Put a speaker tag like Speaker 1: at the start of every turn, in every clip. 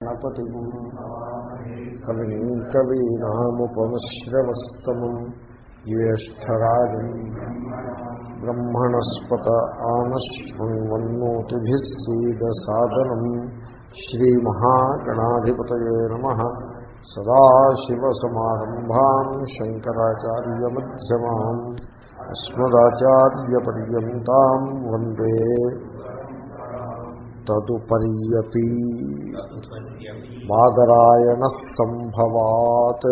Speaker 1: గణపతి కవిం కవీనాముపమశ్రవస్తమం జ్యేష్టరాజం బ్రహ్మణస్పత ఆనశ్వన్వన్నోతిభిः సీదసాదనం శ్రీమహాగణాధిపతయే నమ. సదాశివసమారంభాం శంకరాచార్యమ్యమాం అస్మదాచార్యపర్యంతం వందే తదుపర్యపి బాదరాయణ సంభవాత్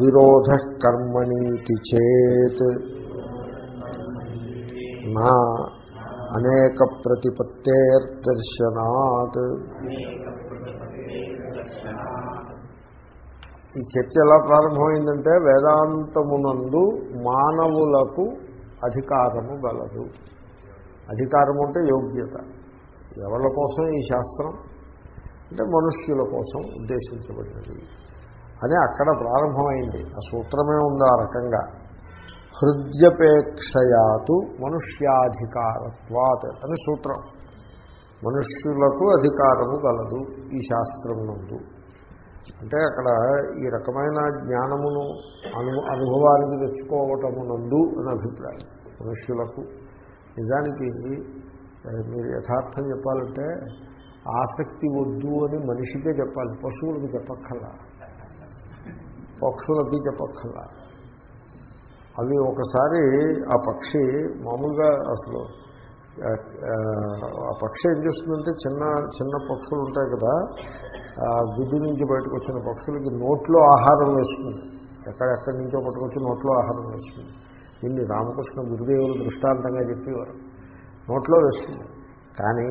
Speaker 1: విరోధ కర్మణీతి చేత్ నా అనేక ప్రతిపత్తేర్దర్శనాత్ ఈ చర్చ ఎలా ప్రారంభమైందంటే వేదాంతమునందు మానవులకు అధికారము గలదు. అధికారం అంటే యోగ్యత. ఎవరి కోసం ఈ శాస్త్రం? అంటే మనుష్యుల కోసం ఉద్దేశించబడినది. అని అక్కడ ప్రారంభమైంది. ఆ సూత్రమే ఉంది ఆ రకంగా. హృద్యపేక్షయాతు మనుష్యాధికారత్వాత్ అని సూత్రం. మనుష్యులకు అధికారము గలదు ఈ శాస్త్రం నందు. అంటే అక్కడ ఈ రకమైన జ్ఞానమును అను అనుభవానికి తెచ్చుకోవటమునందు అని అభిప్రాయం. మనుష్యులకు నిజానికి మీరు యథార్థం చెప్పాలంటే ఆసక్తి వద్దు అని మనిషికే చెప్పాలి పశువులకు చెప్పక్కల పక్షులకి చెప్పక్కల అవి ఒకసారి ఆ పక్షి మామూలుగా అసలు ఆ పక్షి ఏం చేస్తుందంటే చిన్న చిన్న పక్షులు ఉంటాయి కదా గుడ్డు నుంచి బయటకు వచ్చిన పక్షులకి నోట్లో ఆహారం వేస్తుంది. ఎక్కడెక్కడి నుంచో పట్టుకొచ్చి నోట్లో ఆహారం వేస్తుంది. దీన్ని రామకృష్ణ గురుదేవులు దృష్టాంతంగా చెప్పేవారు. నోట్లో వేస్తుంది కానీ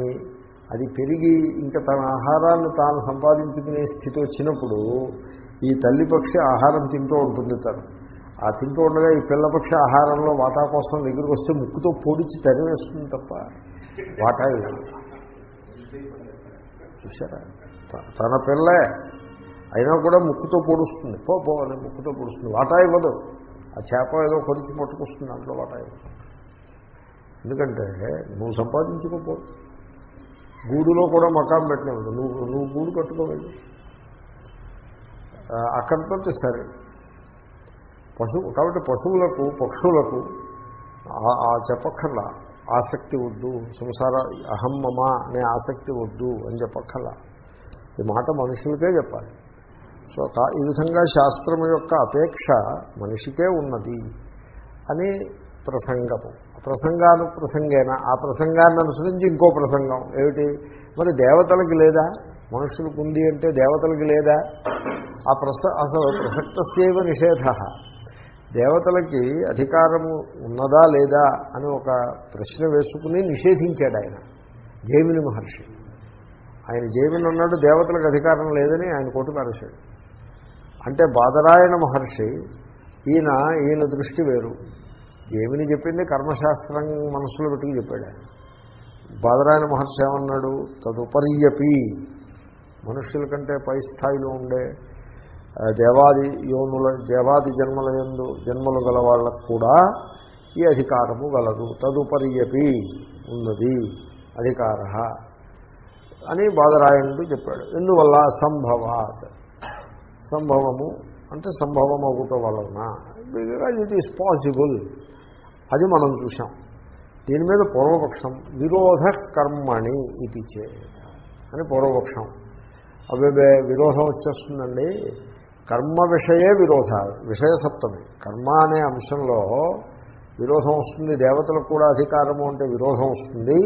Speaker 1: అది పెరిగి ఇంకా తన ఆహారాన్ని తాను సంపాదించుకునే స్థితి వచ్చినప్పుడు ఈ తల్లి పక్షి ఆహారం తింటూ ఉంటుంది తను. ఆ తింటూ ఉండగా ఈ పిల్లపక్షి ఆహారంలో వాటా కోసం దగ్గరికి వస్తే ముక్కుతో పొడిచి తరివేస్తుంది తప్ప వాటా చూసారా తన పిల్లే. అయినా కూడా ముక్కుతో పొడుస్తుంది. పో పోవాలి అని ముక్కుతో పొడుస్తుంది. వాటా ఇవ్వదు. ఆ చేప ఏదో కొరిచి పట్టుకొస్తుంది దాంట్లో వాటా ఎందుకంటే నువ్వు సంపాదించుకోపో. గూడులో కూడా మకాం పెట్టినప్పుడు నువ్వు నువ్వు గూడు కట్టుకోవాలి. అక్కడితో సరే. పశువు కాబట్టి పశువులకు పక్షులకు ఆ చెప్పక్కర్లా. ఆసక్తి వద్దు. సంసార అహం మమ అనే ఆసక్తి వద్దు అని చెప్పక్కర్లా. ఈ మాట మనుషులకే చెప్పాలి. సో ఈ విధంగా శాస్త్రం యొక్క అపేక్ష మనిషికే ఉన్నది అని ప్రసంగము. ప్రసంగాను ప్రసంగేన? ఆ ప్రసంగాన్ని అనుసరించి ఇంకో ప్రసంగం. ఏమిటి? మరి దేవతలకి లేదా? మనుషులకు ఉంది అంటే దేవతలకి లేదా? ఆ ప్రస అసలు ప్రసక్తస్యవ నిషేధ. దేవతలకి అధికారము ఉన్నదా లేదా అని ఒక ప్రశ్న వేసుకుని నిషేధించాడు ఆయన జైమిని మహర్షి. ఆయన జైమిని అన్నాడు దేవతలకు అధికారం లేదని ఆయన కోటు పారేశాడు అంటే బాదరాయణ మహర్షి ఈయన ఈయన దృష్టి వేరు. ఏమిని చెప్పింది కర్మశాస్త్రం మనసులో పెట్టుకు చెప్పాడు. బాదరాయణ మహర్షి ఏమన్నాడు? తదుపరియపి. మనుష్యుల కంటే పై స్థాయిలో ఉండే దేవాది యోనుల దేవాది జన్మల ఎందు జన్మలు గల వాళ్ళకు కూడా ఈ అధికారము గలదు. తదుపరియపి ఉన్నది. అధికార అని బాదరాయణుడు చెప్పాడు. ఎందువల్ల? సంభవాత్. సంభవము అంటే సంభవం అవ్వటం వలన ఇట్ ఈస్ పాసిబుల్ అది మనం చూసాం దీని మీద పూర్వపక్షం విరోధ కర్మణి ఇది చేత అని పూర్వపక్షం. అవేబే విరోధం వచ్చేస్తుందండి. కర్మ విషయే విరోధ విషయ సప్తమి. కర్మ అనే అంశంలో విరోధం వస్తుంది దేవతలకు కూడా అధికారము అంటే విరోధం వస్తుంది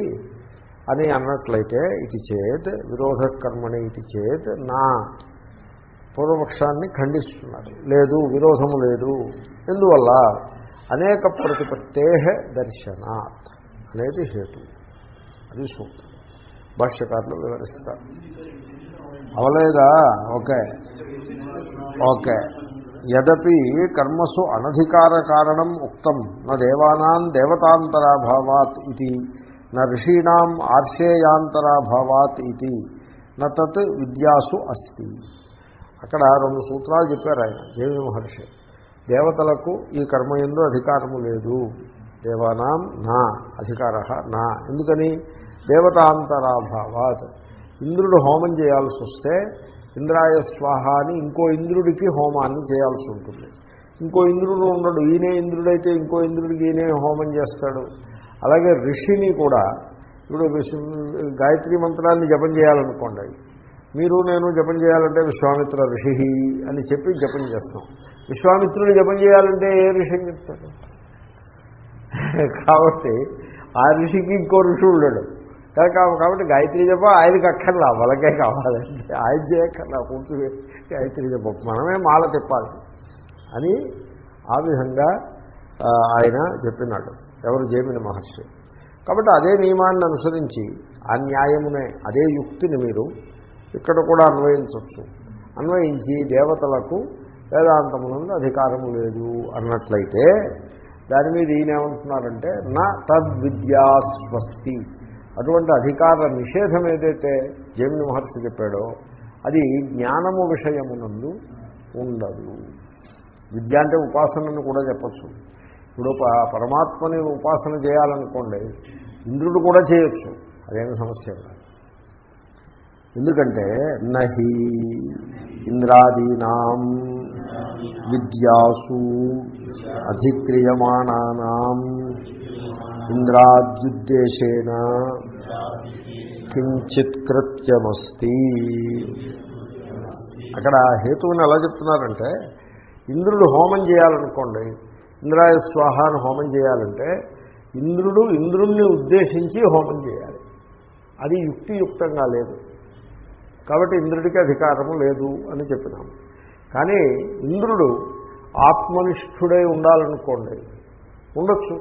Speaker 1: అని అన్నట్లయితే ఇది చేత్ విరోధ కర్మణి ఇది చేత్ నా పూర్వపక్షాన్ని ఖండిస్తున్నాడు లేదు విరోధము లేదు. ఎందువల్ల? అనేక ప్రతిపత్తే దర్శనాత్ అనేది హేతు. అది సూత్రం భాష్యకారులు వివరిస్తారు. అవలేదా? ఓకే. ఓకే. యదపి కర్మసు అనధికార కారణం ఉక్తం. నా దేవానాం దేవతాంతరాభావాత్ ఇది. నా ఋషీణాం ఆర్షేయాంతరాభావాత్ ఇది. నతత్ విద్యాసు అస్తి. అక్కడ రెండు సూత్రాలు చెప్పారు ఆయన దేవి మహర్షి. దేవతలకు ఈ కర్మయందు అధికారము లేదు. దేవానాం నా అధికార నా. ఎందుకని? దేవతాంతరాభావాత్. ఇంద్రుడు హోమం చేయాల్సి వస్తే ఇంద్రాయ స్వాహ అని ఇంకో ఇంద్రుడికి హోమాన్ని చేయాల్సి ఉంటుంది. ఇంకో ఇంద్రుడు ఉండడు ఈయనే ఇంద్రుడైతే ఇంకో ఇంద్రుడికి ఈయనే హోమం చేస్తాడు. అలాగే ఋషిని కూడా ఇప్పుడు గాయత్రి మంత్రాన్ని జపం చేయాలనుకోండి. మీరు నేను జపం చేయాలంటే విశ్వామిత్ర ఋషి అని చెప్పి జపం చేస్తాం. విశ్వామిత్రుడు జపం చేయాలంటే ఏ ఋషి చెప్తాడు? కాబట్టి ఆ ఋషికి ఇంకో ఋషి ఉండడు. కాబట్టి గాయత్రి జపం ఆయనకి అక్కర్లా వాళ్ళకే కావాలంటే ఆయన చేయక్కర్లా పూర్తి గాయత్రి జపం. మనమే మాల తిప్పాలి అని ఆ విధంగా ఆయన చెప్పినాడు. ఎవరు? జేమిని మహర్షి. కాబట్టి అదే నియమాన్ని అనుసరించి ఆ న్యాయమునే అదే యుక్తిని మీరు ఇక్కడ కూడా అన్వయించవచ్చు అన్వయించి దేవతలకు వేదాంతమునందు అధికారము లేదు అన్నట్లయితే దాని మీద ఈయనేమంటున్నారంటే నా తద్విద్యా స్వస్తి. అటువంటి అధికార నిషేధం ఏదైతే జమిని మహర్షి చెప్పాడో అది జ్ఞానము విషయమునందు ఉండదు. విద్య అంటే ఉపాసనను కూడా చెప్పచ్చు. ఇప్పుడు పరమాత్మని ఉపాసన చేయాలనుకోండి ఇంద్రుడు కూడా చేయొచ్చు. అదేమి సమస్య కాదు ఎందుకంటే నహి ఇంద్రాదీనాం విద్యాసు అధిక్రియమాణానాం ఇంద్రాద్యుద్దేశేన కించిత్ కృత్యమస్తి. అక్కడ హేతువుని ఎలా చెప్తున్నారంటే ఇంద్రుడు హోమం చేయాలనుకోండి ఇంద్రాయ స్వాహాను హోమం చేయాలంటే ఇంద్రుడు ఇంద్రుణ్ణి ఉద్దేశించి హోమం చేయాలి. అది యుక్తియుక్తంగా లేదు. కాబట్టి ఇంద్రుడికి అధికారము లేదు అని చెప్పినాము కానీ ఇంద్రుడు ఆత్మనిష్ఠుడై ఉండాలనుకోండి ఉండొచ్చు.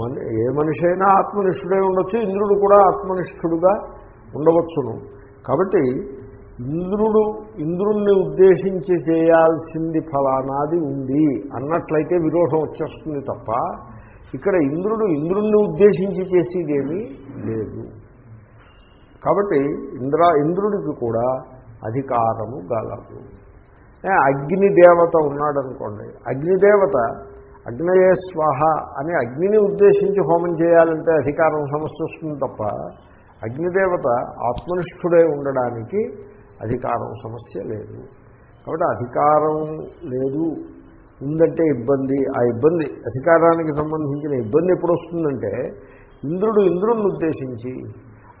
Speaker 1: మన ఏ మనిషి అయినా ఆత్మనిష్ఠుడై ఉండొచ్చు ఇంద్రుడు కూడా ఆత్మనిష్ఠుడుగా ఉండవచ్చును. కాబట్టి ఇంద్రుడు ఇంద్రుణ్ణి ఉద్దేశించి చేయాల్సింది ఫలానాది ఉంది అన్నట్లయితే విరోధం వచ్చేస్తుంది తప్ప ఇక్కడ ఇంద్రుడు ఇంద్రుణ్ణి ఉద్దేశించి చేసేదేమీ లేదు. కాబట్టి ఇంద్ర ఇంద్రుడికి కూడా అధికారము గలదు. అగ్నిదేవత ఉన్నాడనుకోండి అగ్నిదేవత అగ్నయే స్వాహ అని అగ్నిని ఉద్దేశించి హోమం చేయాలంటే అధికారం సమస్య వస్తుంది తప్ప అగ్నిదేవత ఆత్మనిష్ఠుడే ఉండడానికి అధికారం సమస్య లేదు. కాబట్టి అధికారం లేదు ఉందంటే ఇబ్బంది ఆ ఇబ్బంది అధికారానికి సంబంధించిన ఇబ్బంది ఎప్పుడు వస్తుందంటే ఇంద్రుడు ఇంద్రుడిని ఉద్దేశించి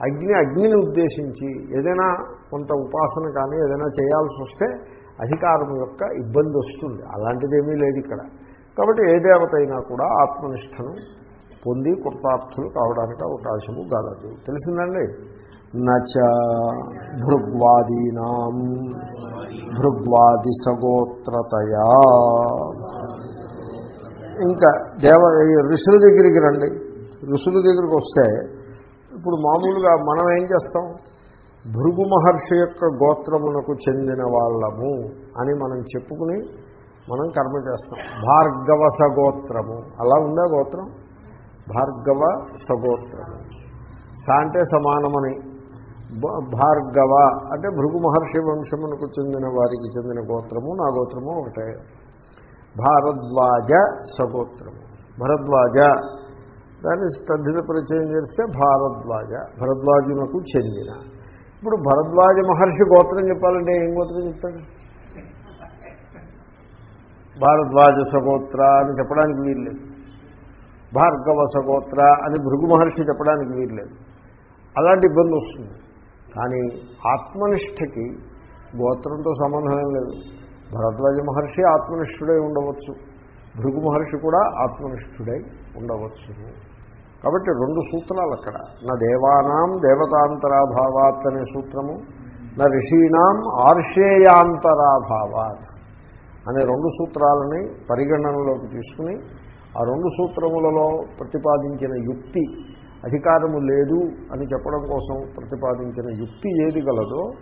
Speaker 1: అగ్ని అగ్నిని ఉద్దేశించి ఏదైనా కొంత ఉపాసన కానీ ఏదైనా చేయాల్సి వస్తే అధికారం యొక్క ఇబ్బంది వస్తుంది. అలాంటిదేమీ లేదు ఇక్కడ. కాబట్టి ఏ దేవత అయినా కూడా ఆత్మనిష్టను పొంది కృతార్థులు కావడానికి అవకాశము గలదు. తెలిసిందండి? నచ భృగ్వాదీనా భృగ్వాది సగోత్రతయా ఇంకా దేవ ఋషుల దగ్గరికి రండి. ఋషుల దగ్గరికి వస్తే ఇప్పుడు మామూలుగా మనం ఏం చేస్తాం? భృగు మహర్షి యొక్క గోత్రమునకు చెందిన వాళ్ళము అని మనం చెప్పుకుని మనం కర్మ చేస్తాం. భార్గవ సగోత్రము. అలా ఉందా గోత్రం? భార్గవ సగోత్రము. సా అంటే సమానమని. భార్గవ అంటే భృగు మహర్షి వంశమునకు చెందిన వారికి చెందిన గోత్రము నా గోత్రము ఒకటే. భారద్వాజ సగోత్రము. భరద్వాజ దాన్ని తద్ధిత పరిచయం చేస్తే భారద్వాజ భరద్వాజునకు చెందిన. ఇప్పుడు భరద్వాజ మహర్షి గోత్రం చెప్పాలంటే ఏం గోత్రం చెప్తాడు? భారద్వాజ సగోత్ర అని చెప్పడానికి వీల్లేదు. భార్గవ సగోత్ర అని భృగు మహర్షి చెప్పడానికి వీల్లేదు. అలాంటి ఇబ్బంది వస్తుంది. కానీ ఆత్మనిష్టకి గోత్రంతో సంబంధం ఏం లేదు. భరద్వాజ మహర్షి ఆత్మనిష్ఠుడై ఉండవచ్చు. భృగు మహర్షి కూడా ఆత్మనిష్ఠుడై ఉండవచ్చు. కాబట్టి రెండు సూత్రాలు అక్కడ. నా దేవానాం దేవతాంతరాభావాత్ అనే సూత్రము నా ఋషీణాం ఆర్షేయాంతరాభావాత్ అనే రెండు సూత్రాలని పరిగణనలోకి తీసుకుని ఆ రెండు సూత్రములలో ప్రతిపాదించిన యుక్తి అధికారము లేదు అని చెప్పడం కోసం ప్రతిపాదించిన యుక్తి ఏది గలదో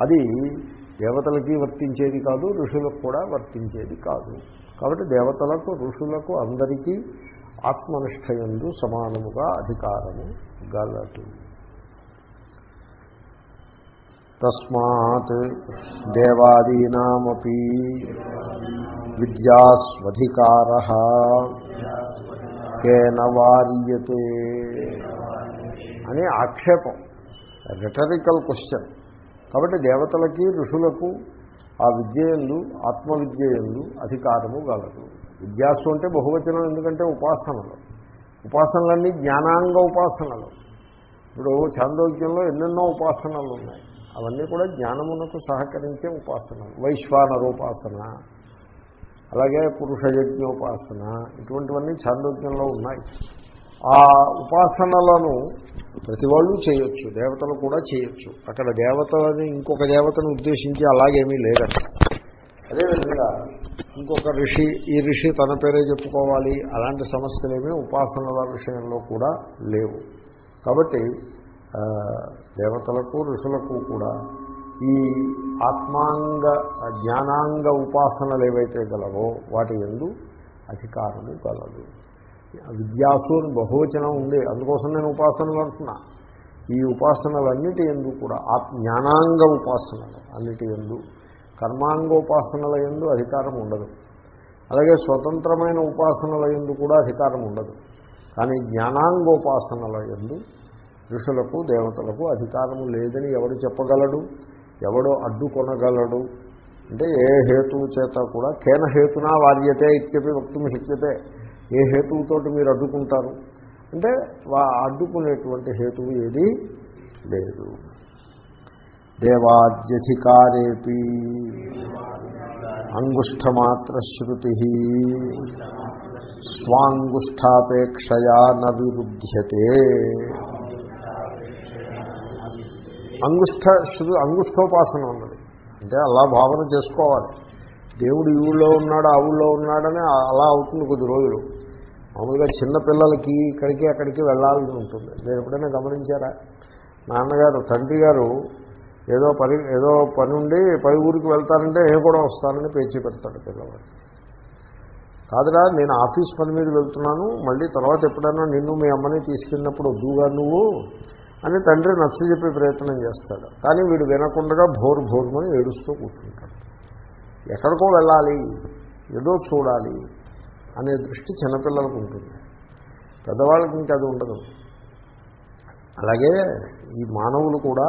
Speaker 1: అది దేవతలకి వర్తించేది కాదు ఋషులకు కూడా వర్తించేది కాదు. కాబట్టి దేవతలకు ఋషులకు అందరికీ ఆత్మనిష్టయందు సమానముగా అధికారము గలదు. తస్మాత్ దేవాదీనామీ విద్యాస్వధికార. కేన వార్యతే అని ఆక్షేపం. రెటరికల్ క్వశ్చన్ కాబట్టి దేవతలకి ఋషులకు ఆ విద్యయందు ఆత్మవిద్యయందు అధికారము గలదు. విద్యాసు అంటే బహువచనం ఎందుకంటే ఉపాసనలు. ఉపాసనలన్నీ జ్ఞానాంగ ఉపాసనలు. ఇప్పుడు చాందోగ్యంలో ఎన్నెన్నో ఉపాసనలు ఉన్నాయి. అవన్నీ కూడా జ్ఞానమునకు సహకరించే ఉపాసనలు. వైశ్వానరోపాసన అలాగే పురుషయజ్ఞోపాసన ఇటువంటివన్నీ చాందోగ్యంలో ఉన్నాయి. ఆ ఉపాసనలను ప్రతి వాళ్ళు చేయొచ్చు దేవతలు కూడా చేయొచ్చు. అక్కడ దేవతలని ఇంకొక దేవతను ఉద్దేశించి అలాగేమీ లేదట అదేవిధంగా ఇంకొక ఋషి ఈ ఋషి తన పేరే చెప్పుకోవాలి. అలాంటి సమస్యలేమీ ఉపాసనల విషయంలో కూడా లేవు. కాబట్టి దేవతలకు ఋషులకు కూడా ఈ ఆత్మాంగ జ్ఞానాంగ ఉపాసనలు ఏవైతే గలవో వాటి ఎందు అధికారము గలదు. విద్యాసు బహువచనం ఉంది. అందుకోసం నేను ఉపాసనలు అంటున్నా. ఈ ఉపాసనలన్నిటి ఎందు కూడా ఆ జ్ఞానాంగ ఉపాసనలు అన్నిటి ఎందు కర్మాంగోపాసనల ఎందు అధికారం ఉండదు. అలాగే స్వతంత్రమైన ఉపాసనల ఎందు కూడా అధికారం ఉండదు. కానీ జ్ఞానాంగోపాసనల ఎందు ఋషులకు దేవతలకు అధికారము లేదని ఎవడు చెప్పగలడు? ఎవడు అడ్డుకొనగలడు? అంటే ఏ హేతువు చేత కూడా కేన హేతునా వార్యతే ఇత్యపి వక్తుం శక్యతే. ఏ హేతువుతోటి మీరు అడ్డుకుంటారు? అంటే వా అడ్డుకునేటువంటి హేతువు ఏది లేదు. దేవాద్యధికారేపి అంగుష్ఠమాత్రశ్రుతి స్వాంగుష్టాపేక్షయా న విరుధ్యతే. అంగుష్ట శృ అంగుష్ఠోపాసన ఉన్నది. అంటే అలా భావన చేసుకోవాలి. దేవుడు ఈ ఊళ్ళో ఉన్నాడు ఆ ఊళ్ళో ఉన్నాడని అలా అవుతుంది కొద్ది రోజులు. మామూలుగా చిన్నపిల్లలకి ఇక్కడికి అక్కడికి వెళ్ళాలని ఉంటుంది. మీరు ఎప్పుడైనా గమనించారా? నాన్నగారు తండ్రి గారు ఏదో పని ఏదో పని ఉండి పై ఊరికి వెళ్తానంటే నేను కూడా వస్తానని పేచి పెడతాడు పిల్లవాడు. కాదురా నేను ఆఫీస్ పని మీద వెళ్తున్నాను మళ్ళీ తర్వాత ఎప్పుడైనా నిన్ను మీ అమ్మని తీసుకెళ్ళినప్పుడు వద్దుగా నువ్వు అని తండ్రి నచ్చజెప్పే ప్రయత్నం చేస్తాడు. కానీ వీడు వినకుండా భోరు భోరుమని ఏడుస్తూ కూర్చుంటాడు. ఎక్కడికో వెళ్ళాలి ఏదో చూడాలి అనే దృష్టి చిన్నపిల్లలకు ఉంటుంది. పెద్దవాళ్ళకి ఇంకా అది ఉండదు. అలాగే ఈ మానవులు కూడా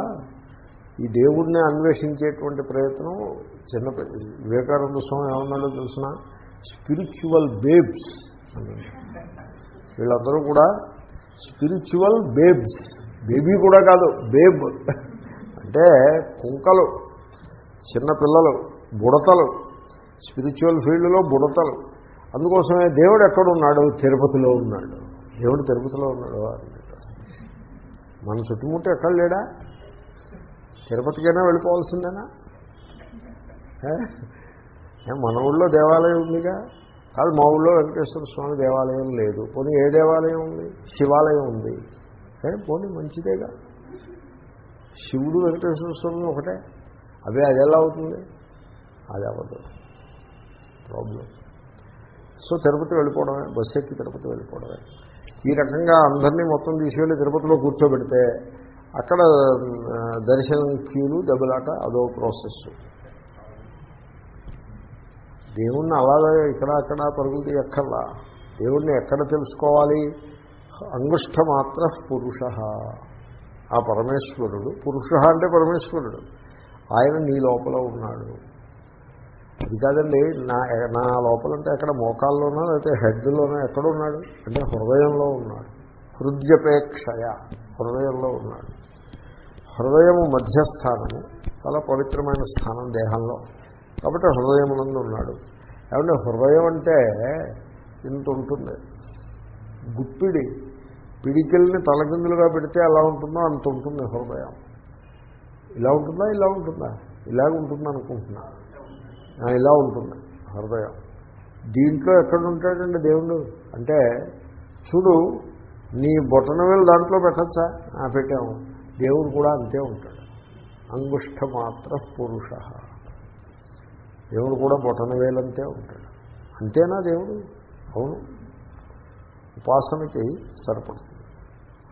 Speaker 1: ఈ దేవుడిని అన్వేషించేటువంటి ప్రయత్నం చిన్న వివేకానంద స్వామి ఏమన్నాడో తెలిసిన? స్పిరిచువల్ బేబ్స్ వీళ్ళందరూ కూడా స్పిరిచువల్ బేబ్స్. బేబీ కూడా కాదు బేబ్. అంటే కుంకలు చిన్న పిల్లలు బుడతలు. స్పిరిచువల్ ఫీల్డ్లో బుడతలు. అందుకోసమే దేవుడు ఎక్కడున్నాడు? తిరుపతిలో ఉన్నాడు. దేవుడు తిరుపతిలో ఉన్నాడు. అని మన చుట్టుముట్టు ఎక్కడ లేడా? తిరుపతికైనా వెళ్ళిపోవాల్సిందేనా? మన ఊళ్ళో దేవాలయం ఉందిగా? కాదు మా ఊళ్ళో వెంకటేశ్వర స్వామి దేవాలయం లేదు. పోనీ ఏ దేవాలయం ఉంది? శివాలయం ఉంది. ఏ పోనీ మంచిదేగా. శివుడు వెంకటేశ్వర స్వామి ఒకటే. అదే అది ఎలా అవుతుంది? అది అవ్వదు. ప్రాబ్లం. సో తిరుపతి వెళ్ళిపోవడమే. బస్సు ఎక్కి తిరుపతి వెళ్ళిపోవడమే. ఈ రకంగా అందరినీ మొత్తం తీసుకెళ్ళి తిరుపతిలో కూర్చోబెడితే అక్కడ దర్శనం క్యూలు దెబ్బలాట అదో ప్రాసెస్ దేవుణ్ణి అలాగే ఇక్కడ అక్కడ పరుగులు తీయక్కర్లా. దేవుణ్ణి ఎక్కడ తెలుసుకోవాలి? అంగుష్ట మాత్ర పురుష. ఆ పరమేశ్వరుడు పురుష అంటే పరమేశ్వరుడు. ఆయన నీ లోపల ఉన్నాడు. అది కాదండి నా నా లోపలంటే ఎక్కడ మోకాల్లోనో లేకపోతే హెడ్లోనో ఎక్కడ ఉన్నాడు? అంటే హృదయంలో ఉన్నాడు. హృదయపేక్షయ హృదయంలో ఉన్నాడు. హృదయము మధ్యస్థానము చాలా పవిత్రమైన స్థానం దేహంలో. కాబట్టి హృదయమునందు ఉన్నాడు. ఏమంటే హృదయం అంటే ఇంత ఉంటుంది. గుప్పిడి పిడికిల్ని తలకిందులుగా పెడితే ఎలా ఉంటుందో అంత ఉంటుంది హృదయం. ఇలా ఉంటుందా ఇలా ఉంటుందా? ఇలాగ ఉంటుంది అనుకుంటున్నా. ఇలా ఉంటుంది హృదయం. దీంట్లో ఎక్కడ ఉంటాడండి దేవుడు? అంటే చూడు నీ బొటన వేలు దాంట్లో పెట్టచ్చా? ఆ, పెట్టాము. దేవుడు కూడా అంతే ఉంటాడు. అంగుష్ట మాత్ర పురుష. దేవుడు కూడా బొటనవేలంతే ఉంటాడు. అంతేనా దేవుడు? అవును. ఉపాసనకి సరిపడుతుంది.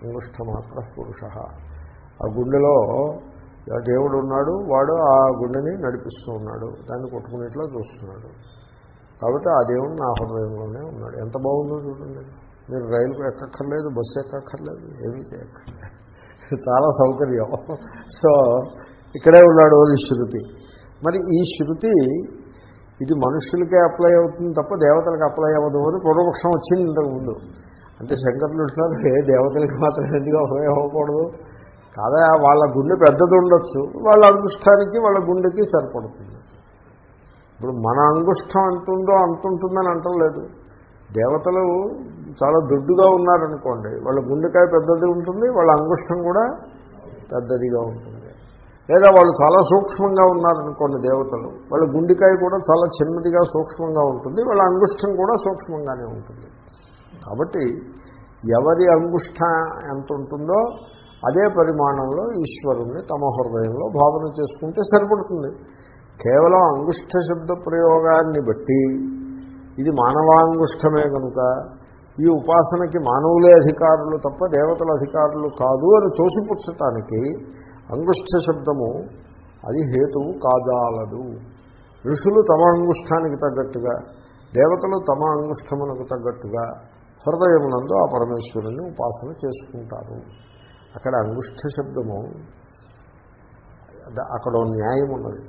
Speaker 1: అంగుష్ట మాత్ర పురుష. ఆ గుండెలో దేవుడు ఉన్నాడు వాడు ఆ గుండెని నడిపిస్తూ ఉన్నాడు దాన్ని కొట్టుకునేట్లా చూస్తున్నాడు. కాబట్టి ఆ దేవుడు నా హృదయంలోనే ఉన్నాడు. ఎంత బాగుందో చూడండి. మీరు రైలు ఎక్కక్కర్లేదు బస్సు ఎక్కక్కర్లేదు ఏమీ చేయక్కర్లేదు. చాలా సౌకర్యం. సో ఇక్కడే ఉన్నాడు ఈ శృతి. మరి ఈ శృతి ఇది మనుషులకే అప్లై అవుతుంది తప్ప దేవతలకు అప్లై అవ్వదు అని పూర్వపక్షం వచ్చింది ఇంతకుముందు అంటే శంకర్లు అంటున్నారు, ఏ దేవతలకు మాత్రం ఎందుకు అప్లై అవ్వకూడదు? కాదా వాళ్ళ గుండె పెద్దది ఉండొచ్చు. వాళ్ళ అంగుష్టానికి వాళ్ళ గుండెకి సరిపడుతుంది. ఇప్పుడు మన అంగుష్టం అంటుందో అంటుంటుందని అంటలేదు. దేవతలు చాలా దొడ్డుగా ఉన్నారనుకోండి వాళ్ళ గుండెకాయ పెద్దది ఉంటుంది వాళ్ళ అంగుష్టం కూడా పెద్దదిగా ఉంటుంది. లేదా వాళ్ళు చాలా సూక్ష్మంగా ఉన్నారనుకోండి దేవతలు వాళ్ళ గుండెకాయ కూడా చాలా చిన్నదిగా సూక్ష్మంగా ఉంటుంది వాళ్ళ అంగుష్టం కూడా సూక్ష్మంగానే ఉంటుంది. కాబట్టి ఎవరి అంగుష్ట ఎంత ఉంటుందో అదే పరిమాణంలో ఈశ్వరుణ్ణి తమ హృదయంలో భావన చేసుకుంటే సరిపడుతుంది. కేవలం అంగుష్ట శబ్ద ప్రయోగాన్ని బట్టి ఇది మానవాంగుష్టమే కనుక ఈ ఉపాసనకి మానవులే అధికారులు తప్ప దేవతల అధికారులు కాదు అని తోసిపుచ్చటానికి అంగుష్ఠ శబ్దము అది హేతువు కాజాలదు. ఋషులు తమ అంగుష్ఠానికి తగ్గట్టుగా దేవతలు తమ అంగుష్ఠమునకు తగ్గట్టుగా హృదయమునందు ఆ పరమేశ్వరుని ఉపాసన చేసుకుంటారు. అక్కడ అంగుష్ఠ శబ్దము అక్కడ న్యాయం ఉన్నది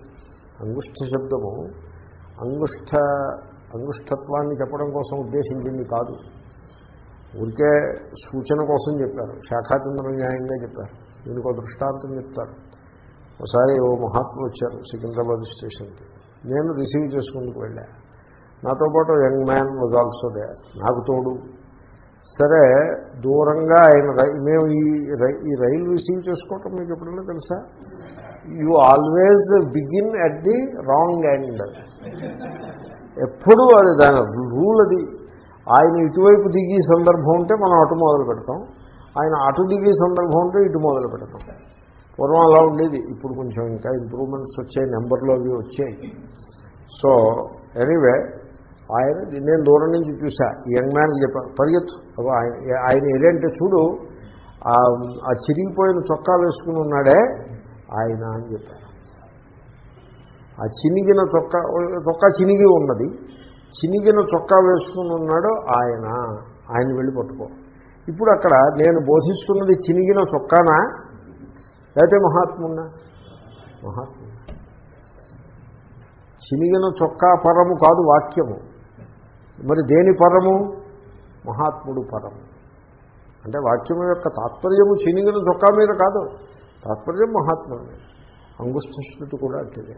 Speaker 1: అంగుష్ఠ శబ్దము అంగుష్ట అంగుష్టత్వాన్ని చెప్పడం కోసం ఉద్దేశించింది కాదు. ఊరికే సూచన కోసం చెప్పారు. శాఖాచంద్ర న్యాయంగా చెప్పారు. దీనికి ఒక దృష్టాంతం చెప్తారు. ఒకసారి ఓ మహాత్ములు వచ్చారు సికింద్రాబాద్ స్టేషన్కి. నేను రిసీవ్ చేసుకుందుకు వెళ్ళా. నాతో పాటు young man was also there నాకు తోడు. సరే దూరంగా ఆయన రై- మేము ఈ రై ఈ రైలు రిసీవ్ చేసుకోవటం మీకు ఎప్పుడైనా తెలుసా? You always begin at the wrong end. ఎప్పుడూ అది దాని రూల్ అది. ఆయన ఇటువైపు దిగి సందర్భం ఉంటే మనం అటు మొదలు పెడతాం. ఆయన అటు దిగి సందర్భం ఉంటే ఇటు మొదలు పెడతాం. పూర్వం అలా ఉండేది. ఇప్పుడు కొంచెం ఇంకా ఇంప్రూవ్మెంట్స్ వచ్చాయి నెంబర్లో అవి వచ్చాయి. సో ఎనీవే ఆయన నేను దూరం నుంచి చూసా. యంగ్ మ్యాన్ చెప్పాను పరిగెత్తు. ఆయన ఆయన ఏదంటే చూడు ఆ ఆ చిరిగిపోయిన చొక్కా వేసుకుని ఉన్నాడే ఆయన అని చెప్పాను ఆ చినిగిన చొక్కా చొక్కా చినిగి ఉన్నది. చినిగిన చొక్కా వేసుకుని ఉన్నాడు ఆయన. ఆయన వెళ్ళి పట్టుకో. ఇప్పుడు అక్కడ నేను బోధిస్తున్నది చినిగిన చొక్కానా? లేకపోతే మహాత్మున్నా మహాత్ము చినిగిన చొక్కా పరము కాదు వాక్యము. మరి దేని పరము? మహాత్ముడు పరము. అంటే వాక్యం యొక్క తాత్పర్యము చినిగిన చొక్కా మీద కాదు. తాత్పర్యం మహాత్ముడు మీద. అంగుష్ట కూడా అంటేదే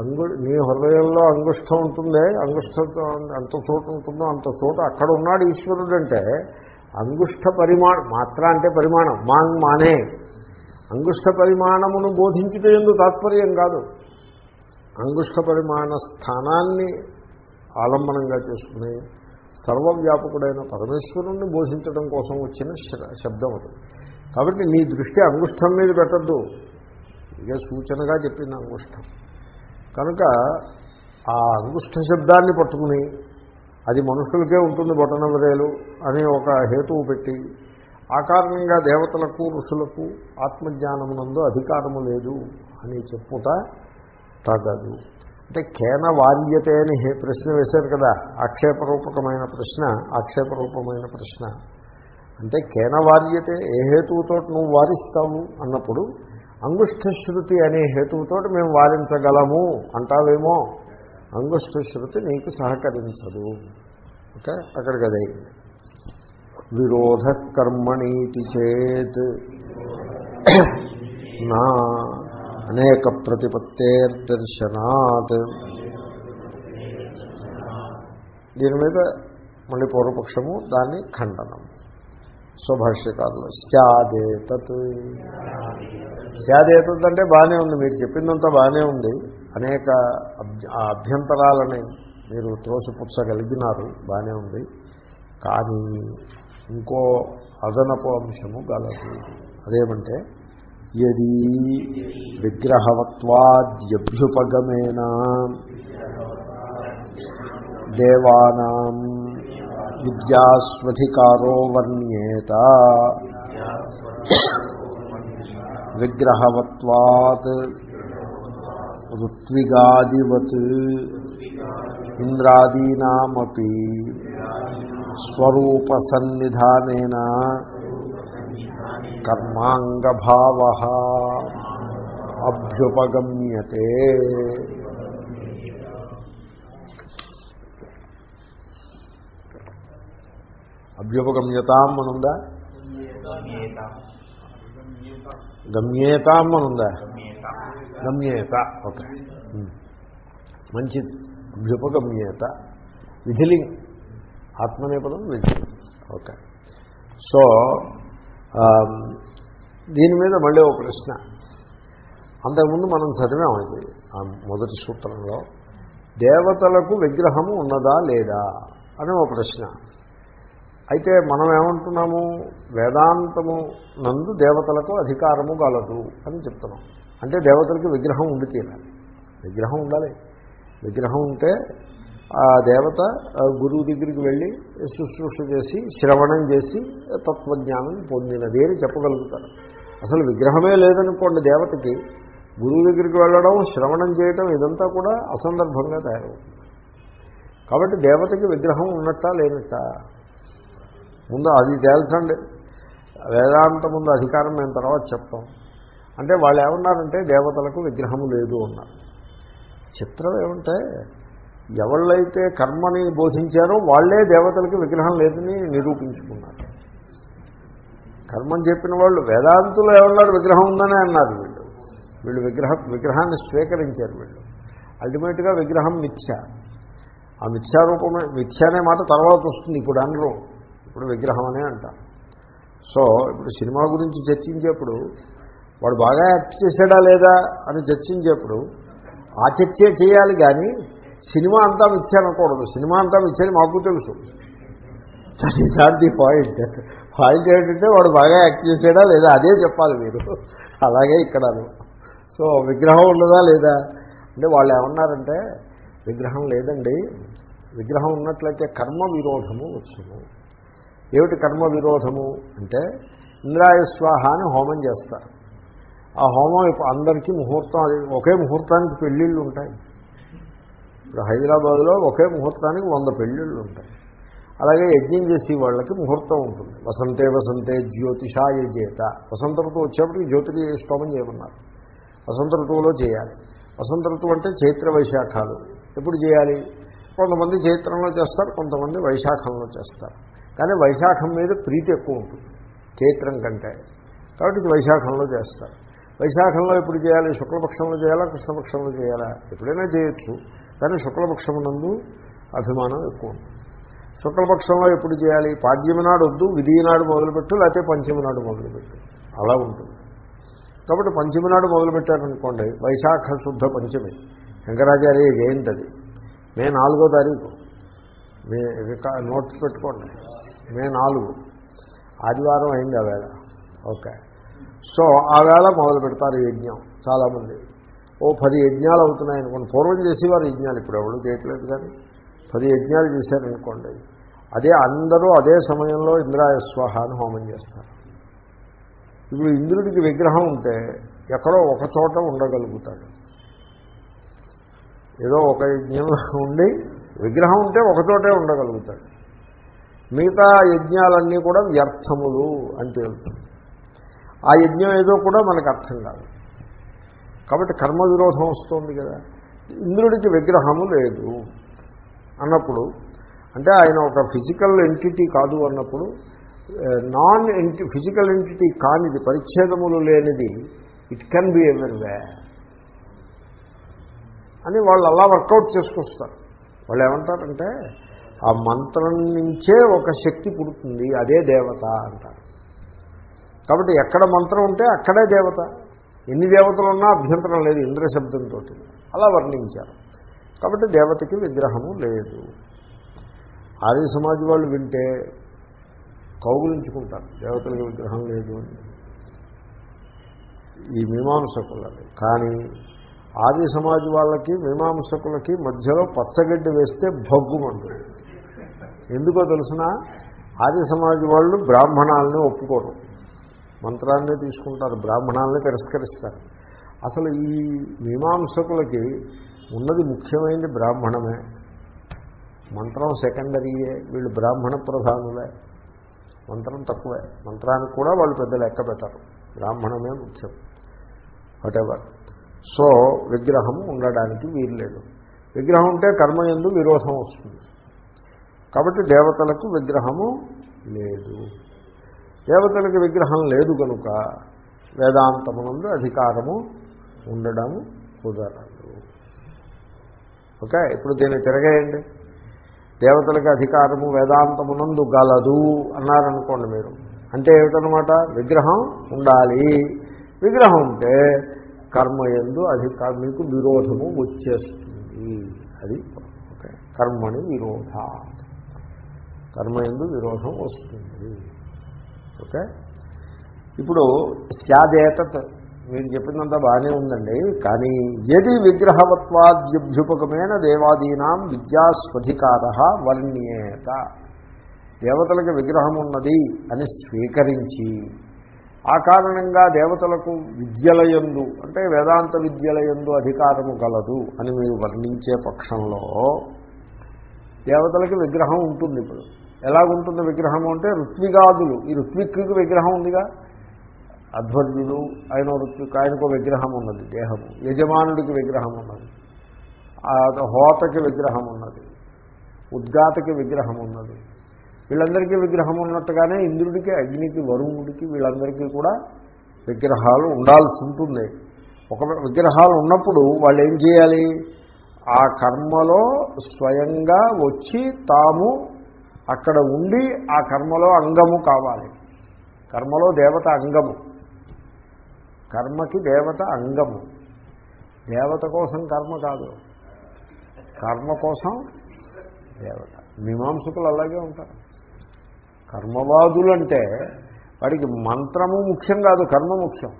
Speaker 1: అంగు నీ హృదయంలో అంగుష్ఠం ఉంటుందే అంగుష్టతో ఎంత చోటు ఉంటుందో అంత చోటు అక్కడ ఉన్నాడు ఈశ్వరుడు అంటే అంగుష్ట పరిమాణం మాత్ర అంటే పరిమాణం మాంగ్ మానే. అంగుష్ట పరిమాణమును బోధించుట ఎందు తాత్పర్యం కాదు. అంగుష్ట పరిమాణ స్థానాన్ని ఆలంబనంగా చేసుకుని సర్వవ్యాపకుడైన పరమేశ్వరుణ్ణి బోధించడం కోసం వచ్చిన శబ్దం అది. కాబట్టి నీ దృష్టి అంగుష్టం మీద పెట్టద్దు. ఇదే సూచనగా చెప్పింది అంగుష్టం. కనుక ఆ అంగుష్ట శబ్దాన్ని పట్టుకుని అది మనుషులకే ఉంటుంది బొటనవరేలు అనే ఒక హేతువు పెట్టి ఆ కారణంగా దేవతలకు ఋషులకు ఆత్మజ్ఞానమునందు అధికారము లేదు అని చెప్పుట తగదు. అంటే కేన వార్యతే అని ప్రశ్న వేశారు కదా ఆక్షేపరూపకమైన ప్రశ్న ఆక్షేపరూపమైన ప్రశ్న. అంటే కేన వాల్యతే ఏ హేతువుతో నువ్వు వారిస్తావు అన్నప్పుడు అంగుష్ట శృతి అనే హేతువుతో మేము వారించగలము అంటావేమో? అంగుష్ఠశ్రుతి శృతి నీకు సహకరించదు. ఓకే? అక్కడికి అదైంది విరోధ కర్మణీతి చేత్ నా అనేక ప్రతిపత్తేర్దర్శనాత్. దీని మీద మళ్ళీ పూర్వపక్షము దాన్ని ఖండనం. స్వభాష్యకారులు. స్యాదేతత్ స్యాదేతత్ అంటే బాగానే ఉంది. మీరు చెప్పిందంతా బాగానే ఉంది. అనేక ఆ అభ్యంతరాలని మీరు త్రోసిపుచ్చగలిగినారు బాగానే ఉంది. కానీ ఇంకో అదనపు అంశము గలదు. అదేమంటే ఎది విగ్రహవత్వాద్యభ్యుపగమేనా దేవానాం విద్యాస్వధికారో వర్ణ్యేత. విగ్రహవత్వాత్ ఋత్విగాదివత్ ఇంద్రాదీనామీ స్వరూపసన్నిధానేన కర్మాంగభావ అభ్యుపగమ్యతే. అభ్యుపగమ్యతాం అనుందా గమ్యేతాం అనుందా గమ్యేత ఓకే మంచిది. అభ్యుపగమ్యేత. విధిలింగ్. ఆత్మనేపదం విధిలింగ్. ఓకే. సో దీని మీద మళ్ళీ ఒక ప్రశ్న. అంతకుముందు మనం చదివాం ఇది ఆ మొదటి సూత్రంలో. దేవతలకు విగ్రహము ఉన్నదా లేదా? అని ఒక ప్రశ్న. అయితే మనం ఏమంటున్నాము వేదాంతము నందు దేవతలకు అధికారము గలదు అని చెప్తున్నాం. అంటే దేవతలకి విగ్రహం ఉండి తీరాలి. విగ్రహం ఉండాలి. విగ్రహం ఉంటే ఆ దేవత గురువు దగ్గరికి వెళ్ళి శుశ్రూష చేసి శ్రవణం చేసి తత్వజ్ఞానం పొందినది అని చెప్పగలుగుతారు. అసలు విగ్రహమే లేదనుకోండి దేవతకి గురువు దగ్గరికి వెళ్ళడం శ్రవణం చేయడం ఇదంతా కూడా అసందర్భంగా తయారవుతుంది. కాబట్టి దేవతకి విగ్రహం ఉన్నట్టా లేనట్టా ముందు అది తేల్చండి. వేదాంత ముందు అధికారం మేము తర్వాత చెప్తాం. అంటే వాళ్ళు ఏమన్నారంటే దేవతలకు విగ్రహం లేదు అన్నారు. చిత్రం ఏమంటే ఎవళ్ళైతే కర్మని బోధించారో వాళ్ళే దేవతలకి విగ్రహం లేదని నిరూపించుకున్నారు. కర్మని చెప్పిన వాళ్ళు వేదాంతులు ఏమన్నారు విగ్రహం ఉందనే అన్నారు వీళ్ళు. వీళ్ళు విగ్రహ విగ్రహాన్ని స్వీకరించారు వీళ్ళు. అల్టిమేట్గా విగ్రహం మిథ్య. ఆ మిథ్యారూపమే మిథ్య అనే మాట తర్వాత వస్తుంది ఇప్పుడు అనరు ఇప్పుడు విగ్రహం అనే అంటారు. సో ఇప్పుడు సినిమా గురించి చర్చించేప్పుడు వాడు బాగా యాక్ట్ చేశాడా లేదా అని చర్చించేప్పుడు ఆ చర్చే చేయాలి కానీ సినిమా అంతా మిథ్య అనకూడదు. సినిమా అంతా మిథ్యని మాకు తెలుసు. That is not the point. Point ఏంటంటే వాడు బాగా యాక్ట్ చేసాడా లేదా అదే చెప్పాలి మీరు. అలాగే ఇక్కడ సో విగ్రహం ఉన్నదా లేదా? అంటే వాళ్ళు ఏమన్నారంటే విగ్రహం లేదండి. విగ్రహం ఉన్నట్లయితే కర్మ విరోధము వచ్చును. ఏమిటి కర్మ విరోధము అంటే ఇంద్రాయ స్వాహ అని హోమం చేస్తారు. ఆ హోమం అందరికీ ముహూర్తం అది ఒకే ముహూర్తానికి పెళ్ళిళ్ళు ఉంటాయి. ఇప్పుడు హైదరాబాద్లో ఒకే ముహూర్తానికి వంద పెళ్ళిళ్ళు ఉంటాయి. అలాగే యజ్ఞం చేసే వాళ్ళకి ముహూర్తం ఉంటుంది. వసంతే వసంతే జ్యోతిషాయ చేత వసంత ఋతువు వచ్చేప్పటికి జ్యోతికి స్తోమం చేయమన్నారు. వసంత ఋతువులో చేయాలి. వసంత ఋతువు అంటే చైత్ర వైశాఖాలు. ఎప్పుడు చేయాలి? కొంతమంది చైత్రంలో చేస్తారు కొంతమంది వైశాఖంలో చేస్తారు. కానీ వైశాఖం మీద ప్రీతి ఎక్కువ ఉంటుంది చైత్రం కంటే. కాబట్టి వైశాఖంలో చేస్తారు. వైశాఖంలో ఎప్పుడు చేయాలి? శుక్లపక్షంలో చేయాలా? కృష్ణపక్షంలో చేయాలా? ఎప్పుడైనా చేయొచ్చు. కానీ శుక్లపక్షమునందు అభిమానం ఎక్కువ ఉంటుంది. శుక్లపక్షంలో ఎప్పుడు చేయాలి? పాడ్యమి నాడు వద్దు విధి నాడు మొదలుపెట్టు లేకపోతే పంచమి నాడు మొదలుపెట్టు. అలా ఉంటుంది. కాబట్టి పంచమి నాడు మొదలుపెట్టారనుకోండి వైశాఖ శుద్ధ పంచమి. శంకరాచార్య జయంతి అది మే నాలుగో తారీఖు. మే నోట్ పెట్టుకోండి. మే నాలుగు. ఆదివారం అయింది ఆ వేళ. ఓకే. సో ఆ వేళ మొదలు పెడతారు యజ్ఞం చాలామంది. ఓ పది యజ్ఞాలు అవుతున్నాయి అనుకోండి. పూర్వం చేసేవారు యజ్ఞాలు ఇప్పుడు ఎవరు చేయట్లేదు కానీ. పది యజ్ఞాలు చేశారనుకోండి. అదే అందరూ అదే సమయంలో ఇంద్రాయ స్వాహ అని హోమం చేస్తారు. ఇప్పుడు ఇంద్రుడికి విగ్రహం ఉంటే ఎక్కడో ఒక చోట ఉండగలుగుతాడు. ఏదో ఒక యజ్ఞంలో ఉండి విగ్రహం ఉంటే ఒకచోటే ఉండగలుగుతాడు. మిగతా యజ్ఞాలన్నీ కూడా వ్యర్థములు అని తేలుతుంది ఆ యజ్ఞం ఏదో కూడా మనకు అర్థం కాదు. కాబట్టి కర్మ విరోధం వస్తుంది కదా. ఇంద్రుడికి విగ్రహము లేదు అన్నప్పుడు అంటే ఆయన ఒక ఫిజికల్ ఎంటిటీ కాదు అన్నప్పుడు నాన్ ఎంటి ఫిజికల్ ఎంటిటీ కానిది పరిచ్ఛేదములు లేనిది ఇట్ కెన్ బి ఎవరివే అని వాళ్ళు అలా వర్కౌట్ చేసుకొస్తారు. వాళ్ళు ఏమంటారంటే ఆ మంత్రం నుంచే ఒక శక్తి పుడుతుంది అదే దేవత అంటారు. కాబట్టి ఎక్కడ మంత్రం ఉంటే అక్కడే దేవత. ఎన్ని దేవతలు ఉన్నా అభ్యంతరం లేదు ఇంద్ర శబ్దంతో అలా వర్ణించారు. కాబట్టి దేవతకి విగ్రహము లేదు. ఆర్య సమాజ్ వాళ్ళు వింటే కౌగులించుకుంటారు. దేవతలకి విగ్రహం లేదు అని. ఈ మీమాంసకులని కానీ ఆర్య సమాజ్ వాళ్ళకి మీమాంసకులకి మధ్యలో పచ్చగడ్డి వేస్తే భగ్గుమంటుంది ఎందుకో తెలిసిన? ఆర్య సమాజ్ వాళ్ళు బ్రాహ్మణాలని ఒప్పుకోరు. మంత్రాన్ని తీసుకుంటారు బ్రాహ్మణాలని తిరస్కరిస్తారు. అసలు ఈ మీమాంసకులకి ఉన్నది ముఖ్యమైనది బ్రాహ్మణమే. మంత్రం సెకండరీయే వీళ్ళు బ్రాహ్మణ ప్రధానులే. మంత్రం తక్కువే. మంత్రానికి కూడా వాళ్ళు పెద్ద లెక్క పెట్టారు. బ్రాహ్మణమే ముఖ్యం. వాటెవర్ సో విగ్రహము ఉండడానికి వీలు లేదు విగ్రహం ఉంటే కర్మ ఎందు విరోధం వస్తుంది. కాబట్టి దేవతలకు విగ్రహము లేదు. దేవతలకు విగ్రహం లేదు కనుక వేదాంతమునందు అధికారము ఉండడం కుదరదు. ఓకే? ఇప్పుడు దీన్ని తిరగేయండి. దేవతలకు అధికారము వేదాంతమునందు గలదు అన్నారనుకోండి మీరు. అంటే ఏమిటనమాట విగ్రహం ఉండాలి. విగ్రహం ఉంటే కర్మ ఎందు అధిక మీకు విరోధము వచ్చేస్తుంది. అది ఓకే. కర్మని విరోధ. కర్మ ఎందు విరోధం వస్తుంది. ఓకే? ఇప్పుడు స్యాదేతత్ మీరు చెప్పినంత బాగానే ఉందండి. కానీ యది విగ్రహవత్వాద్యుభ్యుపకమైన దేవాదీనాం విద్యాస్వధికార వర్ణ్యేత. దేవతలకు విగ్రహం ఉన్నది అని స్వీకరించి ఆ కారణంగా దేవతలకు విద్యలయందు అంటే వేదాంత విద్యలయందు అధికారము గలదు అని మీరు వర్ణించే పక్షంలో దేవతలకి విగ్రహం ఉంటుంది ఇప్పుడు. ఎలాగుంటుంది విగ్రహం అంటే ఋత్విగాదులు. ఈ ఋత్విక్కి విగ్రహం ఉందిగా? అధ్వర్యులు ఆయన ఋత్విక్ ఆయనకు విగ్రహం ఉన్నది దేహము. యజమానుడికి విగ్రహం ఉన్నది. ఆ హోతకి విగ్రహం ఉన్నది. ఉద్గాతకి విగ్రహం ఉన్నది. వీళ్ళందరికీ విగ్రహం ఉన్నట్టుగానే ఇంద్రుడికి అగ్నికి వరుణుడికి వీళ్ళందరికీ కూడా విగ్రహాలు ఉండాల్సి ఉంటుంది. ఒక విగ్రహాలు ఉన్నప్పుడు వాళ్ళు ఏం చేయాలి? ఆ కర్మలో స్వయంగా వచ్చి తాము అక్కడ ఉండి ఆ కర్మలో అంగము కావాలి. కర్మలో దేవత అంగము. కర్మకి దేవత అంగము. దేవత కోసం కర్మ కాదు. కర్మ కోసం దేవత. మీమాంసకులు అలాగే ఉంటారు. కర్మవాదులంటే వాడికి మంత్రము ముఖ్యం కాదు కర్మ ముఖ్యం.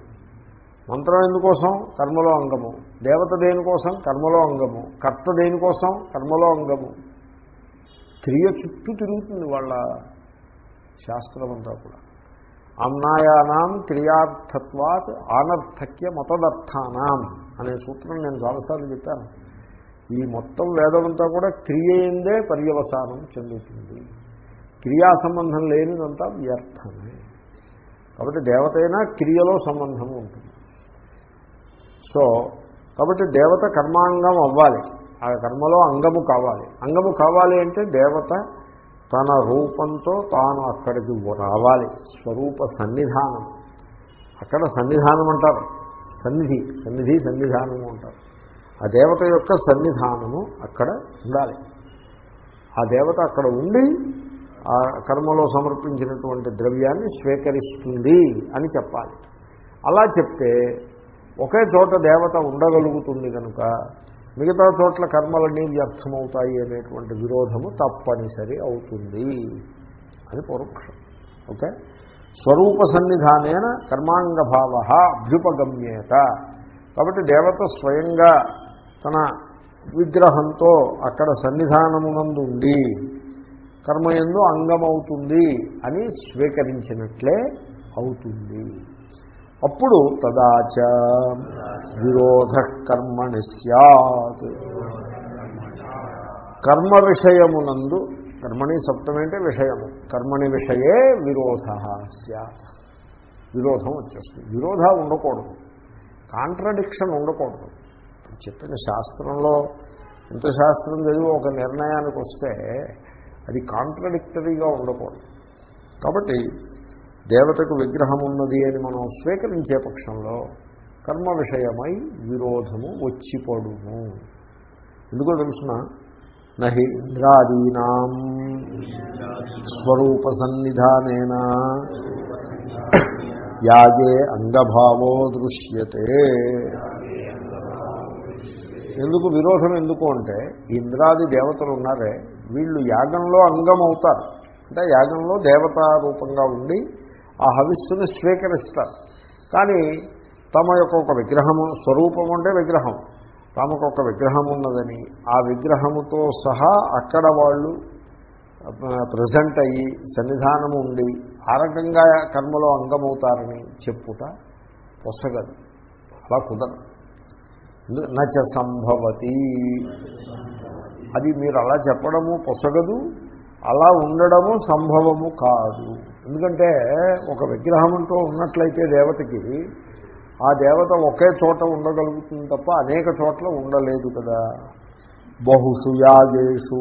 Speaker 1: మంత్రం ఎందుకోసం? కర్మలో అంగము. దేవత దేనికోసం? కర్మలో అంగము. కర్త దేనికోసం? కర్మలో అంగము. క్రియ చుట్టూ తిరుగుతుంది వాళ్ళ శాస్త్రం అంతా కూడా. అమ్నాయానాం క్రియార్థత్వాత్ ఆనర్థక్య మతదర్థానాం అనే సూత్రం నేను చాలాసార్లు చెప్పాను. ఈ మొత్తం వేదమంతా కూడా క్రియ ఎందే పర్యవసానం చెందుతుంది. క్రియా సంబంధం లేనిదంతా వ్యర్థమే. కాబట్టి దేవత అయినా క్రియలో సంబంధం ఉంటుంది. సో కాబట్టి దేవత కర్మాంగం అవ్వాలి. ఆ కర్మలో అంగము కావాలి. అంగము కావాలి అంటే దేవత తన రూపంతో తాను అక్కడికి రావాలి. స్వరూప సన్నిధానం. అక్కడ సన్నిధానం అంటారు. సన్నిధి సన్నిధి సన్నిధానము అంటారు. ఆ దేవత యొక్క సన్నిధానము అక్కడ ఉండాలి. ఆ దేవత అక్కడ ఉండి ఆ కర్మలో సమర్పించినటువంటి ద్రవ్యాన్ని స్వీకరిస్తుంది అని చెప్పాలి. అలా చెప్తే ఒకే చోట దేవత ఉండగలుగుతుంది కనుక మిగతా చోట్ల కర్మలన్నీ వ్యర్థమవుతాయి అనేటువంటి విరోధము తప్పనిసరి అవుతుంది అని పూర్వపక్షం. ఓకే? స్వరూప సన్నిధానేన కర్మాంగభావ అభ్యుపగమ్యేత. కాబట్టి దేవత స్వయంగా తన విగ్రహంతో అక్కడ సన్నిధానమునందుండి కర్మయందు అంగమవుతుంది అని స్వీకరించినట్లే అవుతుంది. అప్పుడు తదాచ విరోధ కర్మణి సత్ కర్మ విషయమునందు కర్మణి సప్తమి అంటే విషయము కర్మణి విషయే విరోధ సత్ విరోధం వచ్చేస్తుంది. విరోధ ఉండకూడదు. కాంట్రడిక్షన్ ఉండకూడదు. చెప్పిన శాస్త్రంలో ఎంత శాస్త్రం చదివి ఒక నిర్ణయానికి వస్తే అది కాంట్రడిక్టరీగా ఉండకూడదు. కాబట్టి దేవతకు విగ్రహం ఉన్నది అని మనం స్వీకరించే పక్షంలో కర్మ విషయమై విరోధము వచ్చిపడును. ఎందుకో తెలుసిన? నహి ఇంద్రాదీనాం స్వరూప సన్నిధానేన యాగే అంగభావో దృశ్యతే. ఎందుకు? విరోధం ఎందుకు అంటే ఇంద్రాది దేవతలు ఉన్నారే వీళ్ళు యాగంలో అంగం అవుతారు అంటే యాగంలో దేవతా రూపంగా ఉండి ఆ హవిస్సును స్వీకరిస్తారు. కానీ తమ యొక్క ఒక విగ్రహము స్వరూపం అంటే విగ్రహం. తమకు ఒక విగ్రహం ఉన్నదని ఆ విగ్రహముతో సహా అక్కడ వాళ్ళు ప్రజెంట్ అయ్యి సన్నిధానము ఉండి ఆ రకంగా కర్మలో అంగమవుతారని చెప్పుట పొసగదు. అలా కుదరదు. నచ సంభవతి. అది మీరు అలా చెప్పడము పొసగదు అలా ఉండడము సంభవము కాదు. ఎందుకంటే ఒక విగ్రహం అంటూ ఉన్నట్లయితే దేవతకి ఆ దేవత ఒకే చోట ఉండగలుగుతుంది తప్ప అనేక చోట్ల ఉండలేదు కదా. బహుషు యాగేషు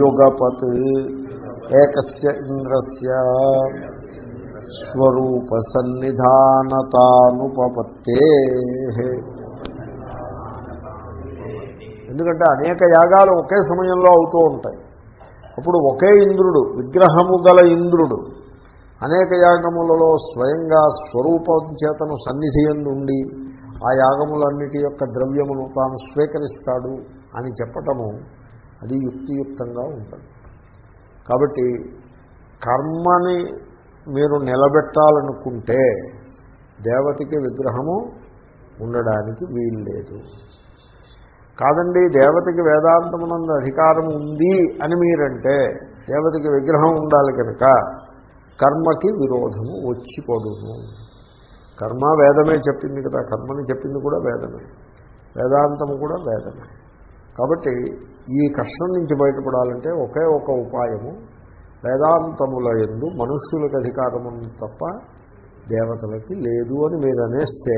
Speaker 1: యుగపత్ ఏకస్య ఇంద్రస్య స్వరూప సన్నిధానతానుపత్తే ఎందుకంటే అనేక యాగాలు ఒకే సమయంలో అవుతూ ఉంటాయి. అప్పుడు ఒకే ఇంద్రుడు విగ్రహము గల ఇంద్రుడు అనేక యాగములలో స్వయంగా స్వరూపం చేతను సన్నిధి ఉండి ఆ యాగములన్నిటి యొక్క ద్రవ్యమును తాను స్వీకరిస్తాడు అని చెప్పటము అది యుక్తియుక్తంగా ఉంటుంది. కాబట్టి కర్మని మీరు నిలబెట్టాలనుకుంటే దేవతకి విగ్రహము ఉండడానికి వీల్లేదు. కాదండి దేవతకి వేదాంతమునందు అధికారం ఉంది అని మీరంటే దేవతకి విగ్రహం ఉండాలి కనుక కర్మకి విరోధము వచ్చి పడును కర్మ వేదమే చెప్పింది కదా కర్మని చెప్పింది కూడా వేదమే. వేదాంతము కూడా వేదమే. కాబట్టి ఈ కష్టం నుంచి బయటపడాలంటే ఒకే ఒక ఉపాయము వేదాంతముల ఎందు మనుష్యులకు అధికారము తప్ప దేవతలకి లేదు అని మీరు అనేస్తే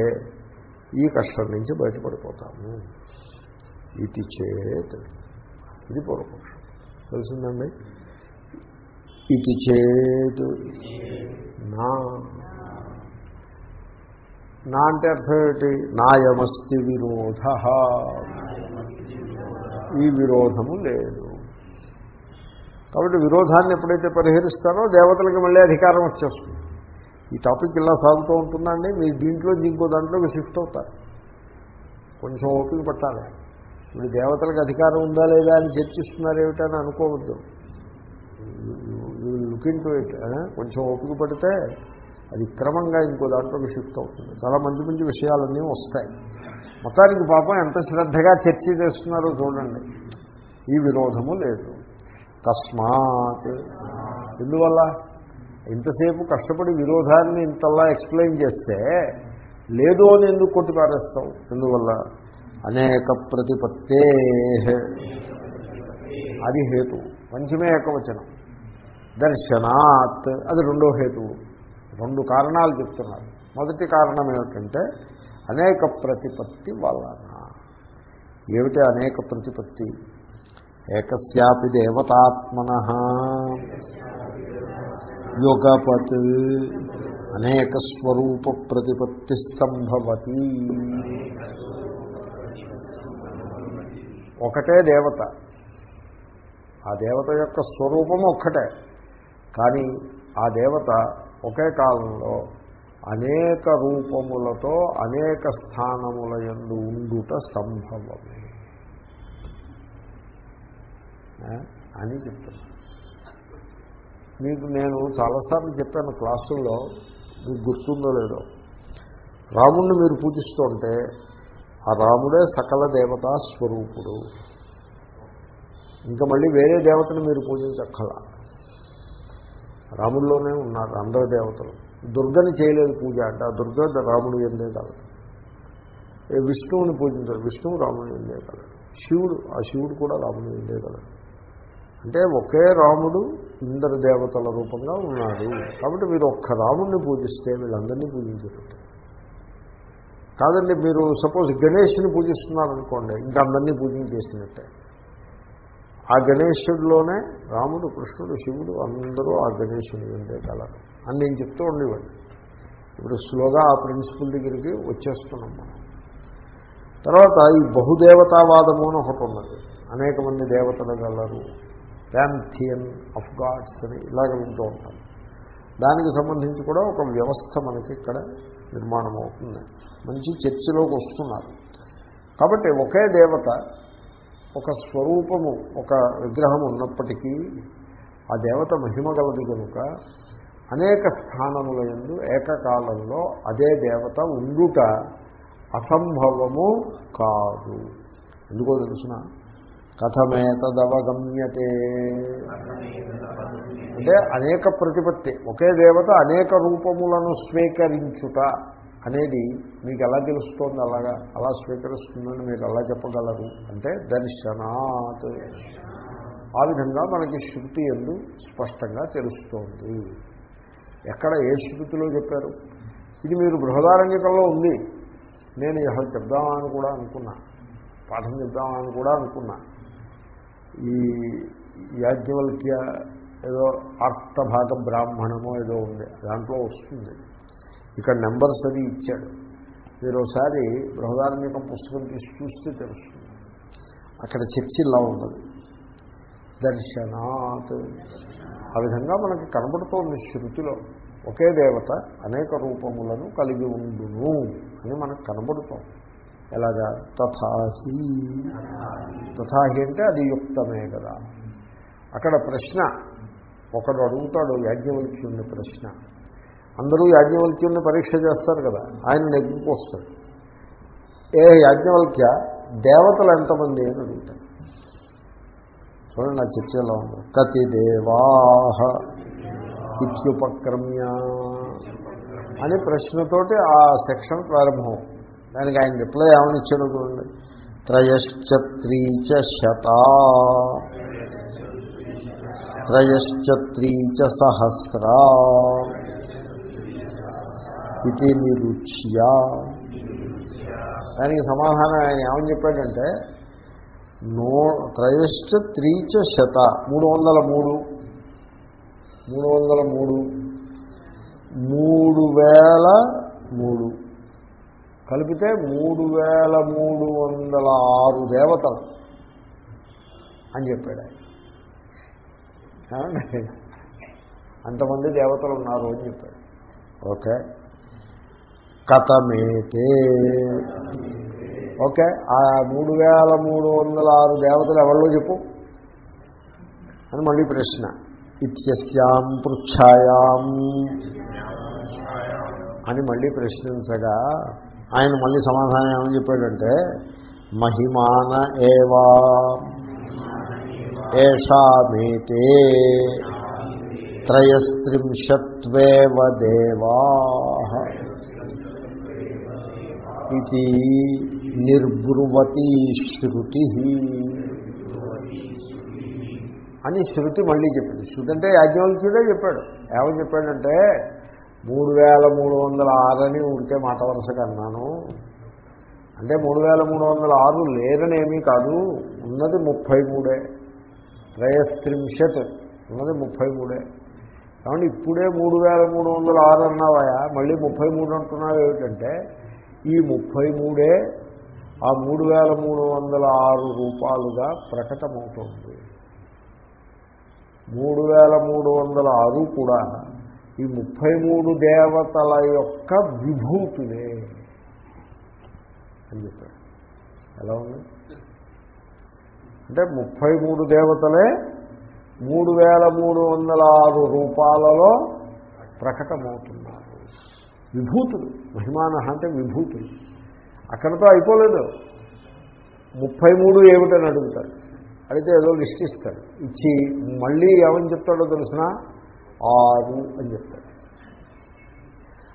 Speaker 1: ఈ కష్టం నుంచి బయటపడిపోతాము. ఇది చేత్. ఇది పూర్వపక్షం తెలిసిందండి? ఇది చేత్. నా. నా అంటే అర్థం ఏమిటి? నాయమస్తి విరోధ. ఈ విరోధము లేదు. కాబట్టి విరోధాన్ని ఎప్పుడైతే పరిహరిస్తారో దేవతలకు మళ్ళీ అధికారం వచ్చేస్తుంది. ఈ టాపిక్ ఇలా సాగుతూ ఉంటుందండి. మీరు దీంట్లో ఇంకో దాంట్లోకి షిఫ్ట్ అవుతారు. కొంచెం ఓపిక పట్టాలి. ఇప్పుడు దేవతలకు అధికారం ఉందా లేదా అని చర్చిస్తున్నారు ఏమిటని అనుకోవద్దు లుక్ ఇన్ టు ఇట్ కొంచెం ఓపిక పడితే అది క్రమంగా ఇంకో దాంట్లోకి షిఫ్ట్ అవుతుంది. చాలా మంచి మంచి విషయాలన్నీ వస్తాయి. మొత్తానికి పాపం ఎంత శ్రద్ధగా చర్చ చేస్తున్నారో చూడండి. ఈ విరోధము లేదు. తస్మాత్. ఎందువల్ల? ఇంతసేపు కష్టపడి విరోధాన్ని ఇంతలా ఎక్స్ప్లెయిన్ చేస్తే లేదు అని ఎందుకు కొట్టి పారేస్తాం ఎందువల్ల? అనేక ప్రతిపత్తే అది హేతు. పంచమే ఏకవచనం. దర్శనాత్. అది రెండో హేతువు. రెండు కారణాలు చెప్తున్నారు. మొదటి కారణం ఏమిటంటే అనేక ప్రతిపత్తి వలన. ఏమిటి అనేక ప్రతిపత్తి ఏకస్యాపి దేవతాత్మన. యుగపత్. అనేక స్వరూప ప్రతిపత్తి సంభవతి. ఒకటే దేవత. ఆ దేవత యొక్క స్వరూపం ఒక్కటే. కానీ ఆ దేవత ఒకే కాలంలో అనేక రూపములతో అనేక స్థానముల ఎందు ఉండుట సంభవమే. అని చెప్తున్నా. మీకు నేను చాలాసార్లు చెప్పాను క్లాసుల్లో మీకు గుర్తుందో లేదో. రాముణ్ణి మీరు పూజిస్తుంటే ఆ రాముడే సకల దేవతా స్వరూపుడు. ఇంకా మళ్ళీ వేరే దేవతను మీరు పూజించక్కల. రాముల్లోనే ఉన్నారు అందరు దేవతలు. దుర్గని చేయలేదు పూజ అంటే ఆ దుర్గ రాముడు ఎందే కలదు విష్ణువుని పూజించారు విష్ణువు రాముడు ఎందే కలడు శివుడు ఆ శివుడు కూడా రాముడు ఎందే కదా. అంటే ఒకే రాముడు ఇందరు దేవతల రూపంగా ఉన్నాడు. కాబట్టి మీరు ఒక్క రాముడిని పూజిస్తే వీళ్ళందరినీ పూజించినట్టే కాదండి మీరు సపోజ్ గణేష్ని పూజిస్తున్నారనుకోండి ఇంకా అందరినీ పూజించేసినట్టే ఆ గణేశుడిలోనే రాముడు కృష్ణుడు శివుడు అందరూ ఆ గణేశుని ఉండే కలరు. అని నేను చెప్తూ ఉండేవాడిని. ఇప్పుడు స్లోగా ఆ ప్రిన్సిపల్ దగ్గరికి వచ్చేస్తున్నాం మనం. తర్వాత ఈ బహుదేవతావాదము అని ఒకటి ఉన్నది. అనేక మంది దేవతలు గలరు. ప్యాంథియన్ ఆఫ్ గాడ్స్ అని ఇలాగ వింటూ ఉంటాను దానికి సంబంధించి కూడా ఒక వ్యవస్థ మనకి ఇక్కడ నిర్మాణం అవుతుంది మంచి చర్చలోకి వస్తున్నారు. కాబట్టి ఒకే దేవత ఒక స్వరూపము ఒక విగ్రహం ఉన్నప్పటికీ ఆ దేవత మహిమ గలది కనుక అనేక స్థానముల ఎందు ఏకకాలంలో అదే దేవత ఉండుట అసంభవము కాదు. ఎందుకో తెలుసిన? కథమేతదవగమ్యతే. అంటే అనేక ప్రతిపత్తి ఒకే దేవత అనేక రూపములను స్వీకరించుట అనేది మీకు ఎలా తెలుస్తోంది అలాగా? అలా స్వీకరిస్తుందని మీరు ఎలా చెప్పగలరు? అంటే దర్శనాత్. ఆ విధంగా మనకి శృతి ఎందు స్పష్టంగా తెలుస్తోంది. ఎక్కడ ఏ శృతిలో చెప్పారు? ఇది మీరు బృహదారంగికంలో ఉంది. నేను అసలు చెప్దామని కూడా అనుకున్నా. పాఠం చెప్దామని కూడా అనుకున్నా. ఈ యాజ్ఞవల్క్య ఏదో ఆర్తభాగ బ్రాహ్మణమో ఏదో ఉంది. దాంట్లో వస్తుంది. ఇక్కడ నెంబర్స్ అది ఇచ్చాడు. మీరు ఒకసారి బృహదారంగికం పుస్తకం తీసి చూస్తే తెలుస్తుంది. అక్కడ చర్చ ఇలా ఉన్నది. దర్శనాత్. ఆ విధంగా మనకి కనబడుతోంది శృతిలో. ఒకే దేవత అనేక రూపములను కలిగి ఉండును అని మనకు కనబడుతోంది. ఎలాగా? తథాహి. తథాహి అంటే అది యుక్తమే కదా. అక్కడ ప్రశ్న ఒకడు అడుగుతాడు యాజ్ఞవల్క్యుని ప్రశ్న. అందరూ యాజ్ఞవల్క్యుని పరీక్ష చేస్తారు కదా ఆయన నెగ్గుకు వస్తాడు. ఏ యాజ్ఞవల్క్య దేవతలు ఎంతమంది అని అడుగుతాడు. చూడండి నా చర్చలో ఉంది. కతి దేవాహ ఇత్యుపక్రమ్య అని ప్రశ్నతోటి ఆ సెక్షన్ ప్రారంభం దానికి ఆయన రిప్లై ఏమని ఇచ్చాడు చూడండి. త్రయశ్చత్రీచ శత. త్రయశ్చత్రీచ సహస్రా. ఇది నిరుచ్య. దానికి సమాధానం ఆయన ఏమని చెప్పాడంటే నో త్రయశ్చ త్రీచ శత. మూడు వందల మూడు. మూడు వందల మూడు. మూడు వేల మూడు. కలిపితే మూడు వేల మూడు వందల ఆరు దేవతలు అని చెప్పాడు ఆయన. అంతమంది దేవతలు ఉన్నారు అని చెప్పాడు. ఓకే. కథమేతే. ఓకే. ఆ మూడు వేల మూడు వందల ఆరు దేవతలు ఎవరిలో చెప్పు. అని మళ్ళీ ప్రశ్న. ఇత్యస్యాం పృచ్ఛాయాం. అని మళ్ళీ ప్రశ్నించగా ఆయన మళ్ళీ సమాధానం ఏమని చెప్పాడంటే మహిమాన ఏవా ఏషామేతే త్రయస్త్రింశత్వేవ దేవా ఇది నిర్బ్రువతి శృతి అని శృతి మళ్ళీ చెప్పింది. శృతి అంటే యాజ్ఞవల్క్యుడే చెప్పాడు. ఏమని చెప్పాడంటే మూడు వేల మూడు వందల ఆరని ఉడితే మాట వరుసగా అన్నాను అంటే మూడు వేల మూడు వందల ఆరు లేరనేమీ కాదు ఉన్నది ముప్పై మూడే త్రయస్త్రింశత్ ఉన్నది ముప్పై మూడే కాబట్టి ఇప్పుడే మూడు వేల మూడు వందల ఆరు అన్నావాయా మళ్ళీ ముప్పై మూడు అంటున్నావు ఏమిటంటే ఈ ముప్పై మూడే ఆ మూడు వేల మూడు వందల ఆరు రూపాయలుగా ప్రకటమవుతుంది. మూడు వేల మూడు వందల ఆరు కూడా ఈ ముప్పై మూడు దేవతల యొక్క విభూతులే అని చెప్పాడు. ఎలా ఉంది? అంటే ముప్పై మూడు దేవతలే మూడు వేల మూడు వందల ఆరు రూపాలలో ప్రకటమవుతున్నారు. విభూతులు మహిమాన అంటే విభూతులు. అక్కడతో అయిపోలేదు. ముప్పై మూడు ఏమిటని అడుగుతాడు. అయితే ఏదో లిస్ట్ ఇస్తాడు. ఇచ్చి మళ్ళీ ఏమని చెప్తాడో తెలిసినా? ఆరు అని చెప్తాడు.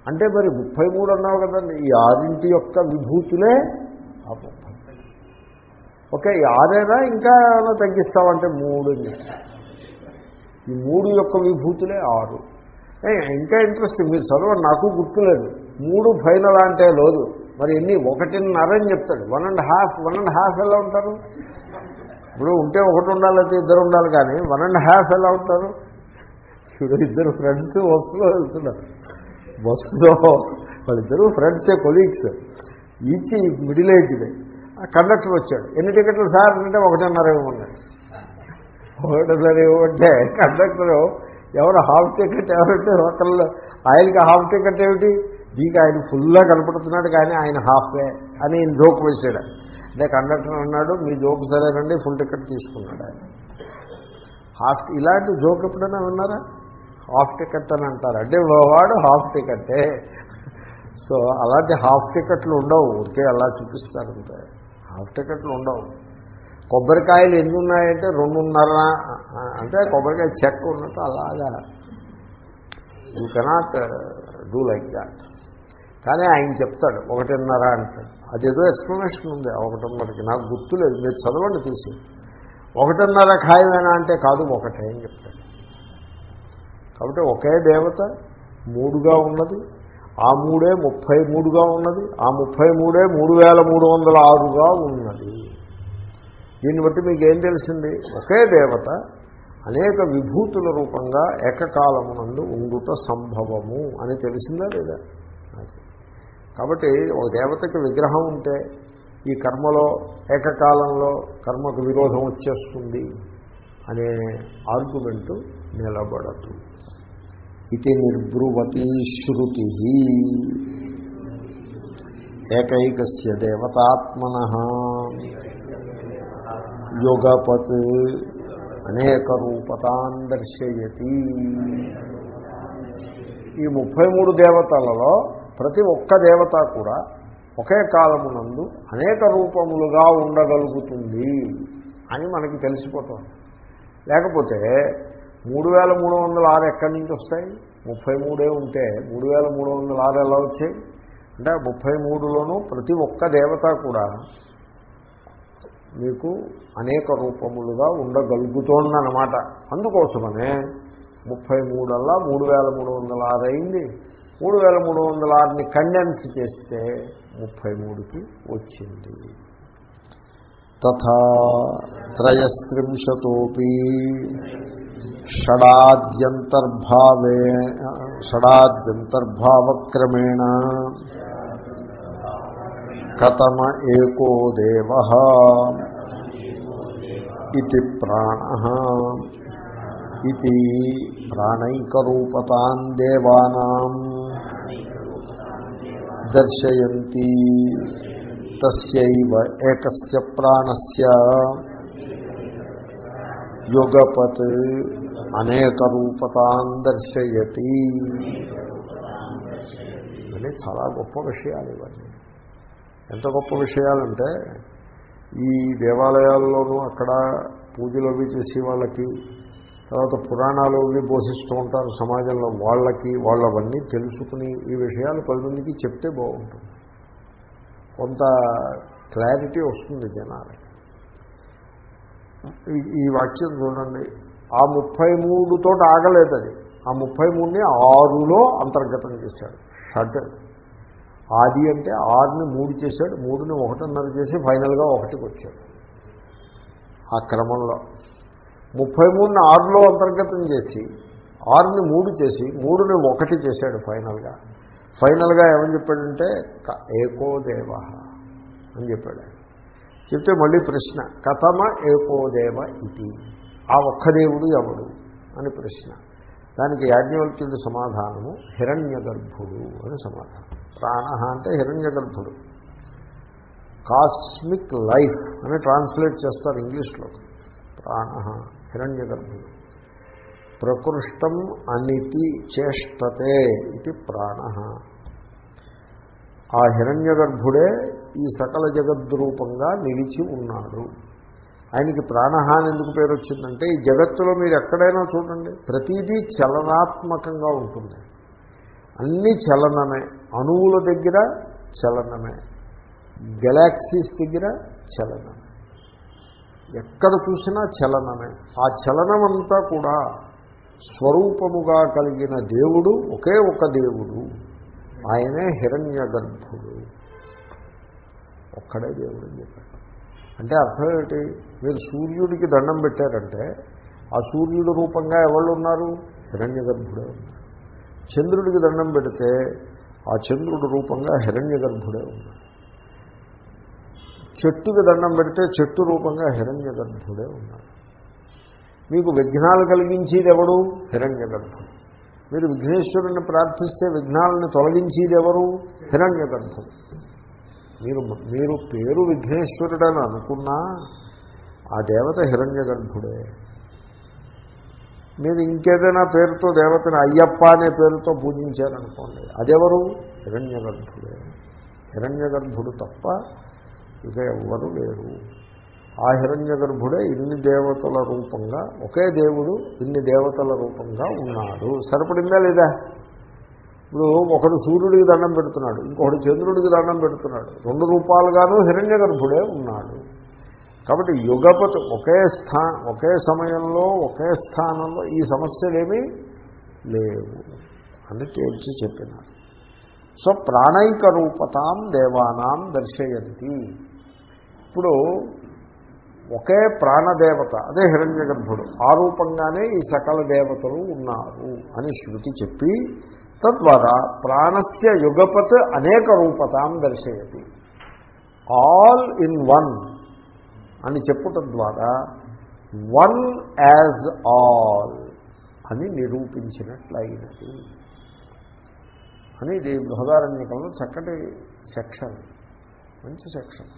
Speaker 1: అంటే మరి ముప్పై మూడు అన్నావు కదండి ఈ ఆరింటి యొక్క విభూతులే ఆ ముప్పై. ఓకే ఈ ఆరేనా ఇంకా ఏమైనా తగ్గిస్తామంటే మూడు అని ఈ మూడు యొక్క విభూతులే ఆరు. ఇంకా ఇంట్రెస్ట్ మీరు చదవండి నాకు గుర్తులేదు మూడు ఫైనల్ అంటే లేదు. మరి ఎన్ని? ఒకటిన్నర అని చెప్తాడు. One and half one and half ఎలా ఉంటారు? ఇప్పుడు ఉంటే ఒకటి ఉండాలి అయితే ఇద్దరు ఉండాలి కానీ వన్ అండ్ హాఫ్ ఎలా ఉంటారు? వీడు ఇద్దరు ఫ్రెండ్స్ బస్సులో వెళ్తున్నారు. బస్సులో వాళ్ళిద్దరూ ఫ్రెండ్సే కొలీగ్స్ ఈచ్ మిడిల్ ఏజ్డ్ ఆ కండక్టర్ వచ్చాడు. ఎన్ని టికెట్లు సార్? అంటే ఒకటిన్నర ఇవ్వమన్నాడు. ఒకటిన్నర ఇవ్వమంటే కండక్టరు ఎవరు హాఫ్ టికెట్ ఎవరంటే ఒకళ్ళు ఆయనకి హాఫ్ టికెట్ ఏమిటి? దీనికి ఆయన ఫుల్గా కనపడుతున్నాడు కానీ ఆయన హాఫే అని ఈయన జోక్ వేసాడు అంటే కండక్టర్ అన్నాడు మీ జోక్ సరేనండి ఫుల్ టికెట్ తీసుకున్నాడు ఆయన. హాఫ్ ఇలాంటి జోక్ ఎప్పుడైనా విన్నారా? హాఫ్ టికెట్ అని అంటారు. అంటే వాడు హాఫ్ టికెటే. సో అలాంటి హాఫ్ టికెట్లు ఉండవు. ఊరికే అలా చూపిస్తారు అంతే. హాఫ్ టికెట్లు ఉండవు. కొబ్బరికాయలు ఎన్ని ఉన్నాయంటే రెండున్నర అంటే కొబ్బరికాయ చెక్క ఉన్నట్టు అలాగా. You cannot do like that కానీ ఆయన చెప్తాడు ఒకటిన్నర అంటాడు అదేదో ఎక్స్ప్లెనేషన్ ఉంది ఒకటిన్నరకి. నాకు గుర్తులేదు. మీరు చదవండి తీసి. ఒకటిన్నర ఖాయమేనా అంటే కాదు ఒకటే అని చెప్తాడు. కాబట్టి ఒకే దేవత మూడుగా ఉన్నది ఆ మూడే ముప్పై మూడుగా ఉన్నది ఆ ముప్పై మూడే మూడు వేల మూడు వందల ఆరుగా ఉన్నది. దీన్ని బట్టి మీకు ఏం తెలిసింది? ఒకే దేవత అనేక విభూతుల రూపంగా ఏకకాలమునందు ఉండుట సంభవము అని తెలిసిందా లేదా? కాబట్టి ఒక దేవతకి విగ్రహం ఉంటే ఈ కర్మలో ఏకకాలంలో కర్మకు విరోధం వచ్చేస్తుంది అనే ఆర్గ్యుమెంటు నిలబడదు. ఇది నిర్బ్రువతి శృతి ఏకైకస్య దేవతాత్మన యోగపత్ అనేక రూపతాన్ దర్శయతి ఈ ముప్పై మూడు దేవతలలో ప్రతి ఒక్క దేవత కూడా ఒకే కాలమునందు అనేక రూపములుగా ఉండగలుగుతుంది అని మనకి తెలిసిపోతుంది. లేకపోతే మూడు వేల మూడు వందల ఆరు ఎక్కడి నుంచి వస్తాయి? ముప్పై మూడే ఉంటే మూడు వేల మూడు వందల ఆరు ఎలా వచ్చాయి? అంటే ముప్పై మూడులోనూ ప్రతి ఒక్క దేవత కూడా మీకు అనేక రూపములుగా ఉండగలుగుతోందన్నమాట. అందుకోసమనే ముప్పై మూడల్లా మూడు వేల మూడు వందల ఆరు అయింది. మూడు వేల మూడు వందల ఆరుని కండెన్స్ చేస్తే ముప్పై మూడుకి వచ్చింది. తథా త్రయస్త్రింశతోపి షడాద్యంతర్భావే షడాద్యంతర్భావక్రమేణ కథమ ఏకో దేవ ఇది ప్రాణ ఇది ప్రాణైకరూపతాన్ దేవానాం దర్శయంతి తస్యైవ ఏకస్య ప్రాణస్య యుగపత్ అనేక రూపతాన్ దర్శయతి. అని చాలా గొప్ప విషయాలు ఇవన్నీ. ఎంత గొప్ప విషయాలంటే ఈ దేవాలయాల్లోనూ అక్కడ పూజలు అవి చేసే వాళ్ళకి తర్వాత పురాణాలు అవి పోషిస్తూ ఉంటారు సమాజంలో వాళ్ళకి వాళ్ళవన్నీ తెలుసుకుని ఈ విషయాలు పది మందికి చెప్తే బాగుంటుంది. కొంత క్లారిటీ వస్తుంది జనాలకి. ఈ- ఈ వాక్యం చూడండి. ఆ ముప్పై మూడుతో ఆగలేదు అది. ఆ ముప్పై మూడుని ఆరులో అంతర్గతం చేశాడు. షడ్. ఆది అంటే ఆరుని మూడు చేశాడు. మూడుని ఒకటిన్నర చేసి ఫైనల్గా ఒకటికి వచ్చాడు. ఆ క్రమంలో. ముప్పై మూడుని ఆరులో అంతర్గతం చేసి ఆరుని మూడు చేసి మూడుని ఒకటి చేశాడు ఫైనల్గా. ఫైనల్గా ఏమని చెప్పాడంటే క- ఏకో దేవ అని చెప్పాడు. చెప్తే మళ్ళీ ప్రశ్న కథమ ఏకో దేవ ఇది. ఆ ఒక్క దేవుడు ఎవడు? అని ప్రశ్న. దానికి యాజ్ఞవల్క్యుడు సమాధానము హిరణ్య గర్భుడు అని సమాధానం. ప్రాణ అంటే హిరణ్య గర్భుడు కాస్మిక్ లైఫ్ అని ట్రాన్స్లేట్ చేస్తారు ఇంగ్లీష్లో. ప్రాణ హిరణ్య గర్భుడు ప్రకృష్టం అనితి చేష్టతే ఇది ప్రాణ ఆ హిరణ్య గర్భుడే ఈ సకల జగద్రూపంగా నిలిచి ఉన్నాడు. ఆయనకి ప్రాణహాని ఎందుకు పేరు వచ్చిందంటే ఈ జగత్తులో మీరు ఎక్కడైనా చూడండి ప్రతిదీ చలనాత్మకంగా ఉంటుంది. అన్నీ చలనమే. అణువుల దగ్గర చలనమే. గెలాక్సీస్ దగ్గర చలనమే. ఎక్కడ చూసినా చలనమే. ఆ చలనమంతా కూడా స్వరూపముగా కలిగిన దేవుడు ఒకే ఒక దేవుడు. ఆయనే హిరణ్య గర్భుడు ఒక్కడే దేవుడు అని చెప్పాడు. అంటే అర్థం ఏమిటి? మీరు సూర్యుడికి దండం పెట్టారంటే ఆ సూర్యుడు రూపంగా ఎవళ్ళు ఉన్నారు? హిరణ్య గర్భుడే ఉన్నారు చంద్రుడికి దండం పెడితే ఆ చంద్రుడు రూపంగా హిరణ్య గర్భుడే ఉన్నాడు. చెట్టుకి దండం పెడితే చెట్టు రూపంగా హిరణ్య గర్భుడే ఉన్నాడు. మీకు విఘ్నాలు కలిగించేది ఎవడు హిరణ్య గర్భుడు మీరు విఘ్నేశ్వరుని ప్రార్థిస్తే విఘ్నాలను తొలగించేది ఎవరు? హిరణ్య గర్భుడు మీరు మీరు పేరు విఘ్నేశ్వరుడని అనుకున్నా ఆ దేవత హిరణ్య గర్భుడే మీరు ఇంకేదైనా పేరుతో దేవతని అయ్యప్ప అనే పేరుతో పూజించారనుకోండి అదెవరు? హిరణ్య గర్భుడే హిరణ్య గర్భుడు తప్ప ఇక ఎవ్వరు లేరు. ఆ హిరణ్య గర్భుడే ఇన్ని దేవతల రూపంగా ఒకే దేవుడు ఇన్ని దేవతల రూపంగా ఉన్నాడు. సరిపడిందా లేదా? ఇప్పుడు ఒకడు సూర్యుడికి దండం పెడుతున్నాడు ఇంకొకడు చంద్రుడికి దండం పెడుతున్నాడు. రెండు రూపాలుగాను హిరణ్య గర్భుడే ఉన్నాడు. కాబట్టి యుగపత్ ఒకే స్థా ఒకే సమయంలో ఒకే స్థానంలో ఈ సమస్యలేమీ లేవు అని తేల్చి చెప్పినారు. సో ప్రాణైక రూపతాం దేవానాం దర్శయంతి. ఇప్పుడు ఒకే ప్రాణదేవత అదే హిరణ్య గర్భుడు ఆ రూపంగానే ఈ సకల దేవతలు ఉన్నారు అని శృతి చెప్పి తద్వారా ప్రాణస్య యుగపత్ అనేక రూపతాం దర్శయతి. All in one. అని చెప్పుట ద్వారా వన్ యాజ్ ఆల్ అని నిరూపించినట్లయినది. అని ఇది బృహదారణ్యకంలో చక్కటి సెక్షన్ మంచి సెక్షన్.